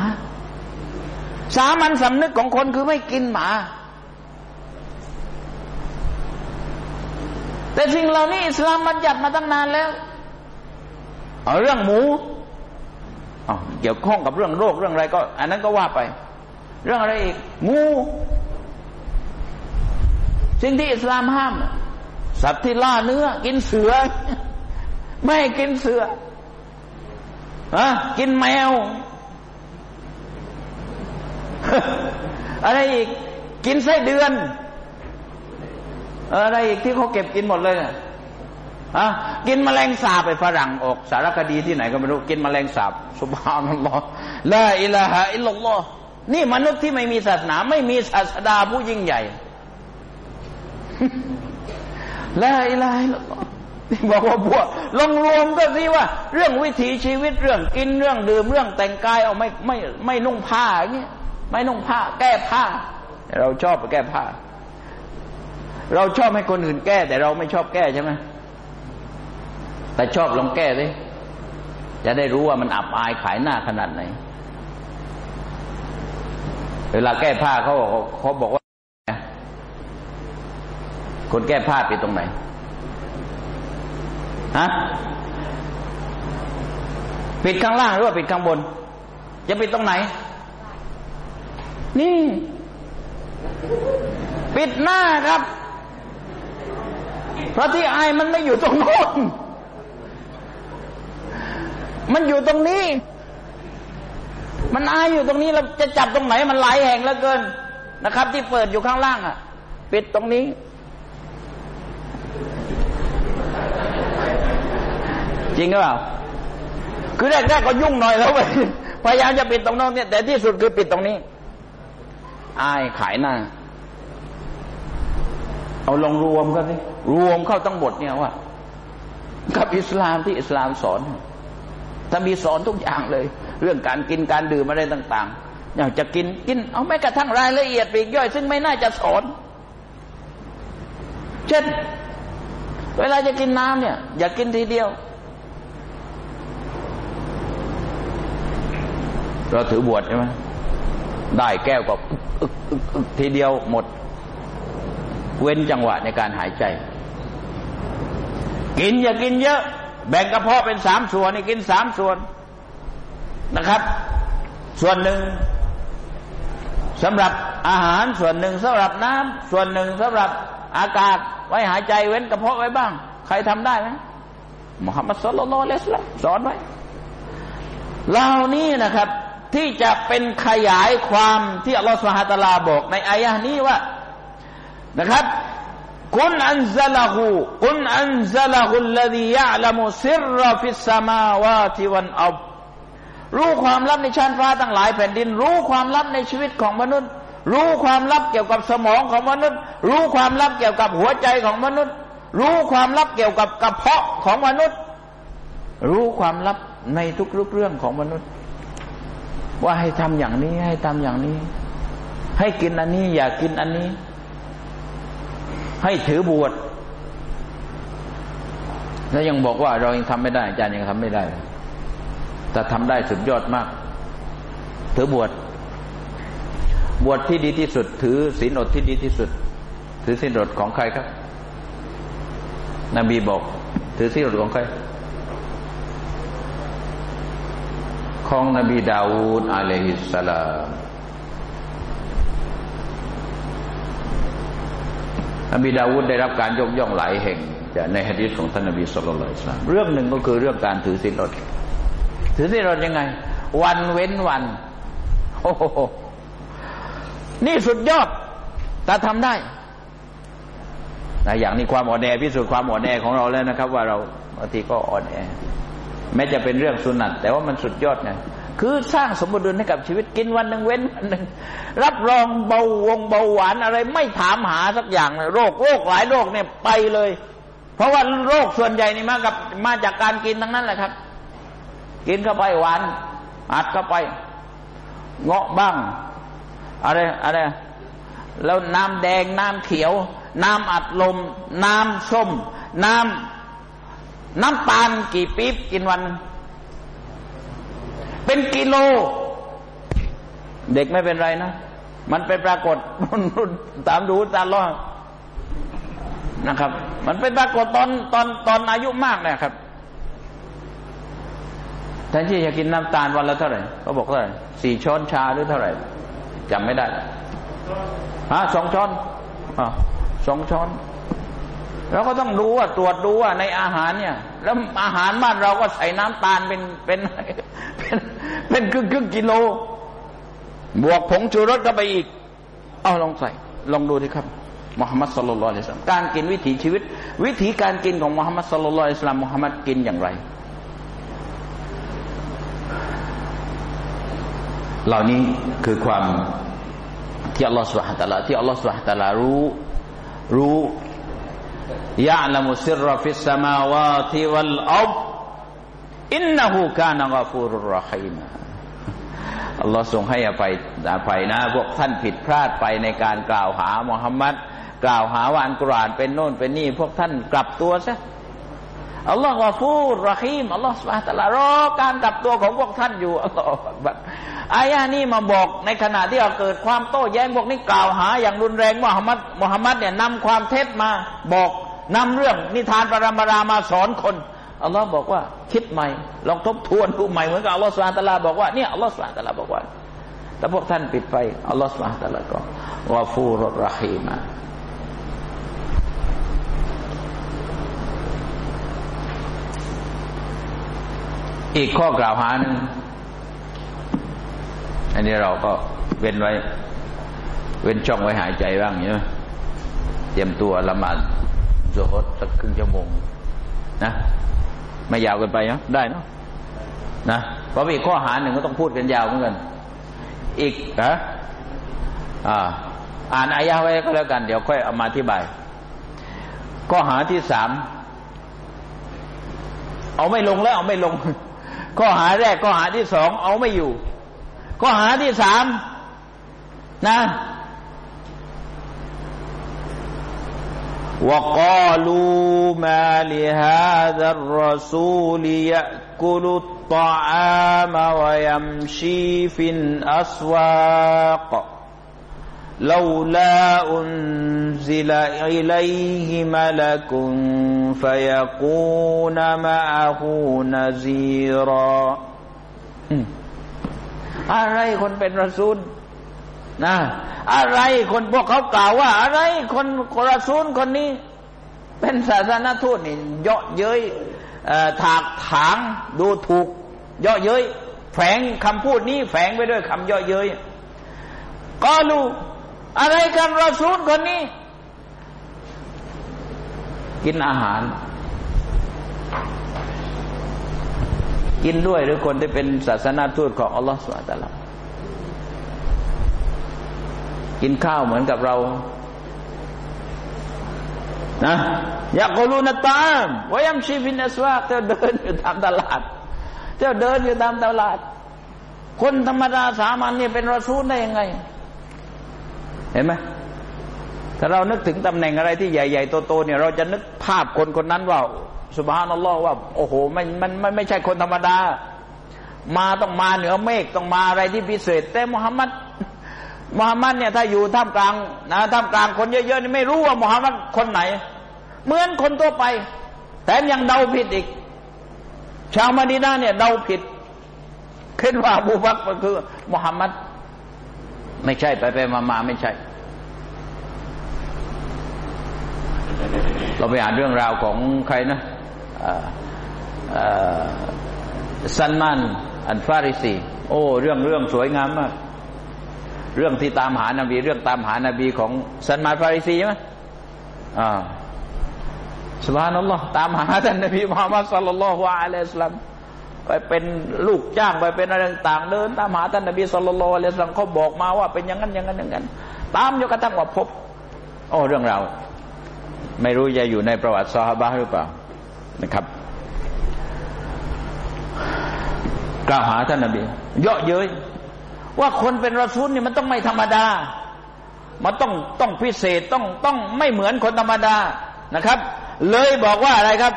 สามัญสำนึกของคนคือไม่กินหมา แต่สิ่งเหล่านี้อิสลามบัญญัติมาตั้งนานแล้ว เอาเรื่องหมูเอาเกี่ยวข้องกับเรื่องโรคเรื่องอะไรก็ อันนั้นก็ว่าไป เรื่องอะไรอีกงูสิ่งที่อิสลามห้าม สัตว์ที่ล่าเนื้อ กินเสือ ไม่กินเสืออะกินแมว อะไรอีก กินไส้เดือน อะไรอีกที่เขาเก็บกินหมดเลยอะอะกินแมลงสาบไปฝรั่งออก สารคดีที่ไหนก็ไม่รู้กินแมลงสาบสุบฮานัลลอฮ์ลาอิลาฮะอิลลัลลอฮ์นี่มนุษย์ที่ไม่มีศาสนา ไม่มีศาสดาผู้ยิ่งใหญ่ลาอิลาฮะอิลลัลลอฮ์ที่บอกว่าพวกลองรวมก็สิว่า เรื่องวิถีชีวิตเรื่องกินเรื่องดื่มเรื่องแต่งกายเอาไม่ไม่ไม่นุ่งผ้าอย่างเงี้ยไม่นุ่งผ้า แก้ผ้า เราชอบแก้ผ้า เราชอบให้คนอื่นแก้ แต่เราไม่ชอบแก้ใช่ไหมแต่ชอบลองแก้สิจะได้รู้ว่ามันอับอายขายหน้าขนาดไหน เวลาแก้ผ้าเขาบอกเขาบอกว่า คนแก้ผ้าปิดตรงไหนฮะปิดข้างล่างหรือว่าปิดข้างบน จะปิดตรงไหน นี่ ปิดหน้าครับ เพราะที่อายมันไม่อยู่ตรงโน้นมันอยู่ตรงนี้ มันอายอยู่ตรงนี้เราจะจับตรงไหนมันหลายแห่งเหลือเกินนะครับ ที่เปิดอยู่ข้างล่างอะ ปิดตรงนี้ จริงหรือเปล่าคือแรกๆก็ยุ่งหน่อยแล้วไปพยายามจะปิดตรงโน้นเนี่ยแต่ที่สุดคือปิดตรงนี้ อายขายหน้า เอาลองรวมกันสิรวมเข้าทั้งหมดเนี่ยว่า กับอิสลามที่อิสลามสอน ถ้ามีสอนทุกอย่างเลย เรื่องการกินการดื่มอะไรต่าง ๆ อยากจะกินกิน เอาแม้กระทั่งรายละเอียดปลีกย่อย ซึ่งไม่น่าจะสอน เช่น เวลาจะกินน้ำเนี่ย อย่ากกินทีเดียว เราถือบวชใช่ไหมได้แก้วก็อึกอึกอึกทีเดียวหมด เว้นจังหวะในการหายใจ กินอย่ากินเยอะ แบ่งกระเพาะเป็นสามส่วนนี่กินสามส่วนนะครับ ส่วนหนึ่งสำหรับอาหารส่วนหนึ่งสำหรับน้ำส่วนหนึ่งสำหรับอากาศไว้หายใจเว้นกระเพาะไว้บ้าง ใครทำได้ไหมมุฮัมมัดสุลลัลเลสลามสอนไว้เหล่านี้นะครับ ที่จะเป็นขยายความที่อัลลอฮฺสุฮาตลาบอกในอายะนี้ว่า นะครับกุนอันซะลหูกุนอันซะละฮุลลดียะลมุซิรฟิสมาวาติวันอับรู้ความลับในชั้นฟ้าทั้งหลายแผ่นดิน รู้ความลับในชีวิตของมนุษย์ รู้ความลับเกี่ยวกับสมองของมนุษย์ รู้ความลับเกี่ยวกับหัวใจของมนุษย์ รู้ความลับเกี่ยวกับกระเพาะของมนุษย์ รู้ความลับในทุกๆเรื่องของมนุษย์ ว่าให้ทำอย่างนี้ให้ทำอย่างนี้ ให้กินอันนี้อย่ากินอันนี้ ให้ถือบวชแล้วยังบอกว่าเรายังทำไม่ได้ อาจารย์ยังทำไม่ได้ แต่ทำได้สุดยอดมาก ถือบวชบวชที่ดีที่สุด ถือศีลอดที่ดีที่สุด ถือศีลอดของใครครับ นบีบอก ถือศีลอดของใคร ของนบีดาวูดอะลัยฮิสสลาม นบีดาวูดได้รับการยกย่องหลายแห่งจากในฮะดีษของท่านนบีสุลต่านเรื่องหนึ่งก็คือเรื่องการถือศีลอดถือศีลอดยังไง วันเว้นวันโอ้โหนี่สุดยอดแต่ทำได้นะอย่างนี้ความอ่อนแอพิสูจน์ความอ่อนแอของเราแล้วนะครับ ว่าเราบางทีก็อ่อนแอแม้จะเป็นเรื่องสุนัตแต่ว่ามันสุดยอดไง คือสร้างสมดุลให้กับชีวิตกินวันหนึ่งเว้นวันหนึ่งรับรองเบาวงเบาหวานอะไร ไม่ถามหาสักอย่างเลยโรคโรคหลายโรคเนี่ยไปเลย เพราะว่าโรคส่วนใหญ่นี่มากับมาจากการกินทั้งนั้นแหละครับ กินเข้าไปหวานอัดเข้าไป เงาะบ้างอะไรอะไรแล้วน้ำแดงน้ำเขียว น้ำอัดลม น้ำส้ม น้ำน้ำตาลกี่ปี๊บกินวัน เป็นกิโล เด็กไม่เป็นไรนะ มันเป็นปรากฏนุ่นตามดูตาล่อนะครับ มันเป็นปรากฏตอนตอนตอนอายุมากนะครับแทนที่จะกินน้ำตาลวันละเท่าไหร่เขาบอกเท่าไหร่สี่ช้อนชาหรือเท่าไหร่จำไม่ได้ฮะสองช้อนอสองช้อน เราก็ต้องดูว่าตรวจดูว่าในอาหารเนี่ย แล้วอาหารบ้านเราก็ใส่น้ำตาลเป็นเป็นเป็นเป็นครึ่งครึ่งกิโล บวกผงชูรสก็ไปอีก เอาลองใส่ ลองดูดิครับมุฮัมมัดสุลลัลอิสลามการกินวิถีชีวิต วิธีการกินของมุฮัมมัดสุลลัลอิสลามมุฮัมมัดกินอย่างไร เหล่านี้คือความที่อัลลอฮฺสุบฮฺตะลาที่อัลลอฮฺสุบฮฺตะลารู้รู้ يعلم السر في السماوات والأرض إنه كان غفورا رحيما อัลลอฮ์ทรงให้อภัยอภัยนะ พวกท่านผิดพลาดไปในการกล่าวหามุฮัมมัดกล่าวหาว่าอัลกุรอานเป็นโน่นเป็นนี่ พวกท่านกลับตัวซะอัลลอฮ์ غفور رحيم อัลลอฮ์ سبحانه وتعالى รอการกลับตัวของพวกท่านอยู่อัลลอฮ์อายะนี้มาบอกในขณะที่เราเกิดความโต้แย้งพวกนี้กล่าวหาอย่างรุนแรงว่ามุฮัมมัดมุฮัมมัดเนี่ยนำความเท็จมาบอก นำเรื่องนิทานปรมารามาสอนคนอัลลอฮ์บอกว่าคิดใหม่ ลองทบทวนดูใหม่เหมือนกับอัลลอฮ์สุลตาลาบอกว่าเนี่ยอัลลอฮ์สุลตาลาบอกว่าแต่พวกท่านปิดไปอัลลอฮ์สุลตาลาก็วาฟูรรหีมาอีกข้อกล่าวหาหนึ่งอันนี้เราก็เว้นไว้ เว้นช่องไว้หายใจบ้างเนี่ยเตรียมตัวละหมาด โซฮดสักครึ่งชั่วโมงนะ ไม่ยาวเกินไปเนาะได้เนาะนะเพราะอีกข้อหาหนึ่งก็ต้องพูดกันยาวเหมือนกัน อีกนะอ่า อ่านอายะไว้ก็แล้วกัน เดี๋ยวค่อยเอามาอธิบาย ข้อหาที่สามเอาไม่ลงแล้วเอาไม่ลง ข้อหาแรกข้อหาที่สองเอาไม่อยู่ ข้อหาที่สามนะ وقالوا ما لهذا الرسول يأكل الطعام ويمشي في الأسواق لولا أنزل إليه ملك فيكون معه نذيرا อะไรคนเป็นรสูล นะอะไรคนพวกเขากล่าวว่า อะไรคนคนรสูลคนนี้ เป็นศาสนาทูตนี่เยาะเย้ยถากถางดูถูก เยาะเย้ยแฝงคำพูดนี้แฝงไปด้วยคำเยาะเย้ยก็รู้อะไรกันรสูลคนนี้ กินอาหาร กินด้วยหรือคนที่เป็นศาสนาทูตของอัลลอฮฺสุลตาล กินข้าวเหมือนกับเรานะอยากกลูนตามวายัมชีฟินอสวาเจ้าเดินอยู่ตามตลาด เจ้าเดินอยู่ตามตลาด คนธรรมดาสามัญเนี่ยเป็นรอซูลได้ยังไง เห็นไหมถ้าเรานึกถึงตำแหน่งอะไรที่ใหญ่ ๆ โตๆเนี่ย เราจะนึกภาพคนคนนั้นว่าสุบฮานัลลอฮ์ว่าโอ้โหมันมันมันไม่ใช่คนธรรมดา มาต้องมาเหนือเมฆต้องมาอะไรที่พิเศษ แต่มุฮัมมัด มุฮัมมัดเนี่ยถ้าอยู่ท่ามกลางนะท่ามกลางคนเยอะๆนี่ไม่รู้ว่ามุฮัมมัดคนไหน เหมือนคนทั่วไป แต่ยังเดาผิดอีก ชาวมาดีนาเนี่ยเดาผิดคิดว่าบูบักก็คือมุฮัมมัดไม่ใช่ไปไปมามาไม่ใช่ เราไปอ่านเรื่องราวของใครนะซันมันอันฟาริซี โอ้ เรื่องเรื่องสวยงามมาก เรื่องที่ตามหานาบี เรื่องตามหานาบีของสันมาฟาริซีไหมอ่าสุบฮานัลลอฮ์ตามหาท่านนบีมุฮัมมัดสัลลัลลอฮุอะลัยฮิสลามไปเป็นลูกจ้างไปเป็นอะไรต่างเดินตามหาท่านนบีสัลลัลลอฮุอะลัยฮิสลามเขาบอกมาว่าเป็นอย่างนั้นอย่างนั้นอย่างนั้น ตามจนกระทั่งว่าพบ โอ้เรื่องเรา ไม่รู้จะอยู่ในประวัติซอฮาบะหรือเปล่านะครับกล่าวหาท่านนบี เยอะเย้ย ว่าคนเป็นรอซูลนี่มันต้องไม่ธรรมดา มันต้องต้องพิเศษต้องต้องไม่เหมือนคนธรรมดานะครับ เลยบอกว่าอะไรครับ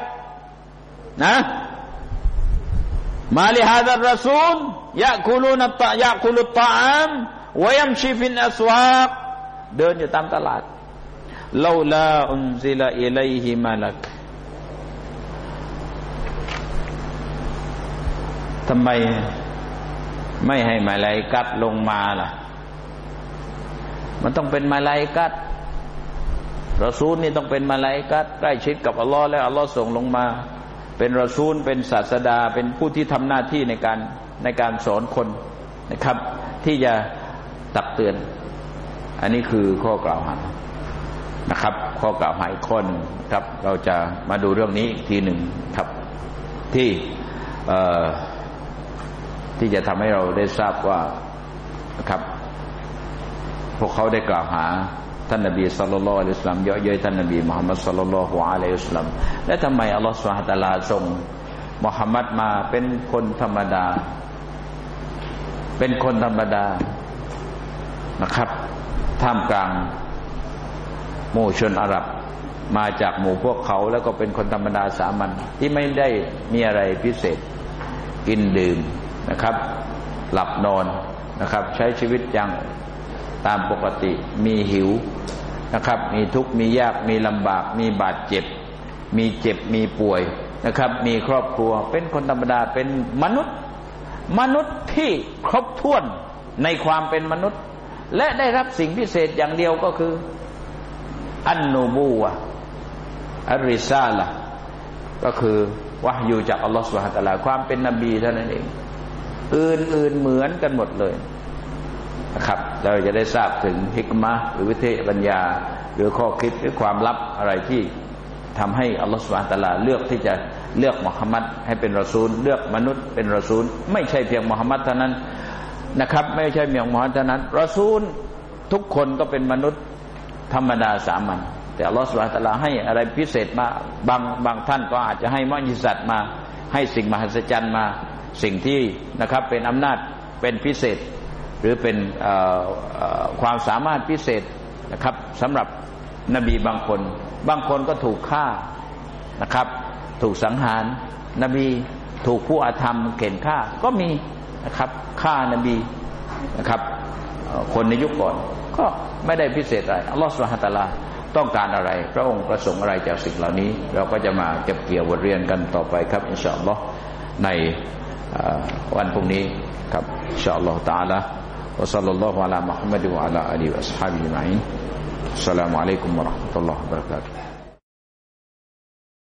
นะ มาลิฮาดารอซูลยะคูลูนตะยะคูลุตตามวยมชีฟินอัสวากเดินอยู่ตามตลาดลาลาอุนซิลาอิลัยฮิมาลักทำไม ไม่ให้มาลายกัดลงมาล่ะ มันต้องเป็นมาลายกัดรอซูลนี่ต้องเป็นมาลายกัดใกล้ชิดกับอัลลอฮ์และอัลลอฮ์ส่งลงมา เป็นรอซูลเป็นศาสดา เป็นผู้ที่ทำหน้าที่ในการในการสอนคนนะครับ ที่จะตักเตือน อันนี้คือข้อกล่าวหานะครับ ข้อกล่าวหาอีกคนครับ เราจะมาดูเรื่องนี้อีกทีหนึ่งครับ ที่ ที่จะทำให้เราได้ทราบว่านะครับ พวกเขาได้กล่าวหาท่านนบีสุลต่านละอิสลามเยอะเย้ยท่านนบีมุฮัมมัดสุลลัลฮุอะลัยฮิสลามและทำไมอัลลอฮฺสุลตาลาส่งมุฮัมมัดมาเป็นคนธรรมดา เป็นคนธรรมดานะครับ ท่ามกลางหมู่ชนอาหรับมาจากหมู่พวกเขาแล้วก็เป็นคนธรรมดาสามัญที่ไม่ได้มีอะไรพิเศษ กินดื่ม นะครับ หลับนอนนะครับ ใช้ชีวิตอย่างตามปกติมีหิวนะครับ มีทุกข์มียากมีลำบาก มีบาดเจ็บ มีเจ็บมีป่วยนะครับ มีครอบครัวเป็นคนธรรมดาเป็นมนุษย์ มนุษย์ที่ครบถ้วนในความเป็นมนุษย์ และได้รับสิ่งพิเศษอย่างเดียวก็คือ อันนูบูวะอัริซาละก็คือวะอยู่จากอัลลอฮฺสุบฮฺตะลาความเป็นนบีเท่านั้นเอง อื่นๆเหมือนกันหมดเลยนะครับ เราจะได้ทราบถึงฮิกมะหรือวิเทปัญญา หรือข้อคิดหรือความลับอะไรที่ทำให้อัลลอฮฺสุบานตะลาเลือกที่จะเลือกมุฮัมมัดให้เป็นรอซูล เลือกมนุษย์เป็นรอซูล ไม่ใช่เพียงมุฮัมมัดเท่านั้นนะครับ ไม่ใช่เพียงมุฮัมมัดเท่านั้นรอซูลทุกคนก็เป็นมนุษย์ธรรมดาสามัญแต่อัลลอฮฺสุบานตะลาให้อะไรพิเศษมาบางบางท่านก็อาจจะให้มอญิสัตมา ให้สิ่งมหัศจรรย์มา สิ่งที่นะครับเป็นอำนาจเป็นพิเศษ หรือเป็นความสามารถพิเศษนะครับสำหรับนบีบางคน บางคนก็ถูกฆ่านะครับ ถูกสังหาร นบีถูกผู้อาธรรมเข็นฆ่าก็มีนะครับฆ่านบีนะครับ คนในยุคก่อนก็ไม่ได้พิเศษอะไรอัลลอฮฺสุลฮฺตาลาต้องการอะไร พระองค์ประสงค์อะไรจากสิ่งเหล่านี้ เราก็จะมาเก็บเกี่ยวบทเรียนกันต่อไปครับ อินชาอัลลอฮ์ใน วันพรุ่งนี้ครับอินชาอัลลอฮฺตาละวะซัลลัลลอฮฺอะลัยมุฮัมมัดวะอะลัยอะลีวะสฮาบิมัยน์สัลลัมุอะลัยกุมมะราะห์ตุลลอฮฺบรักาตุ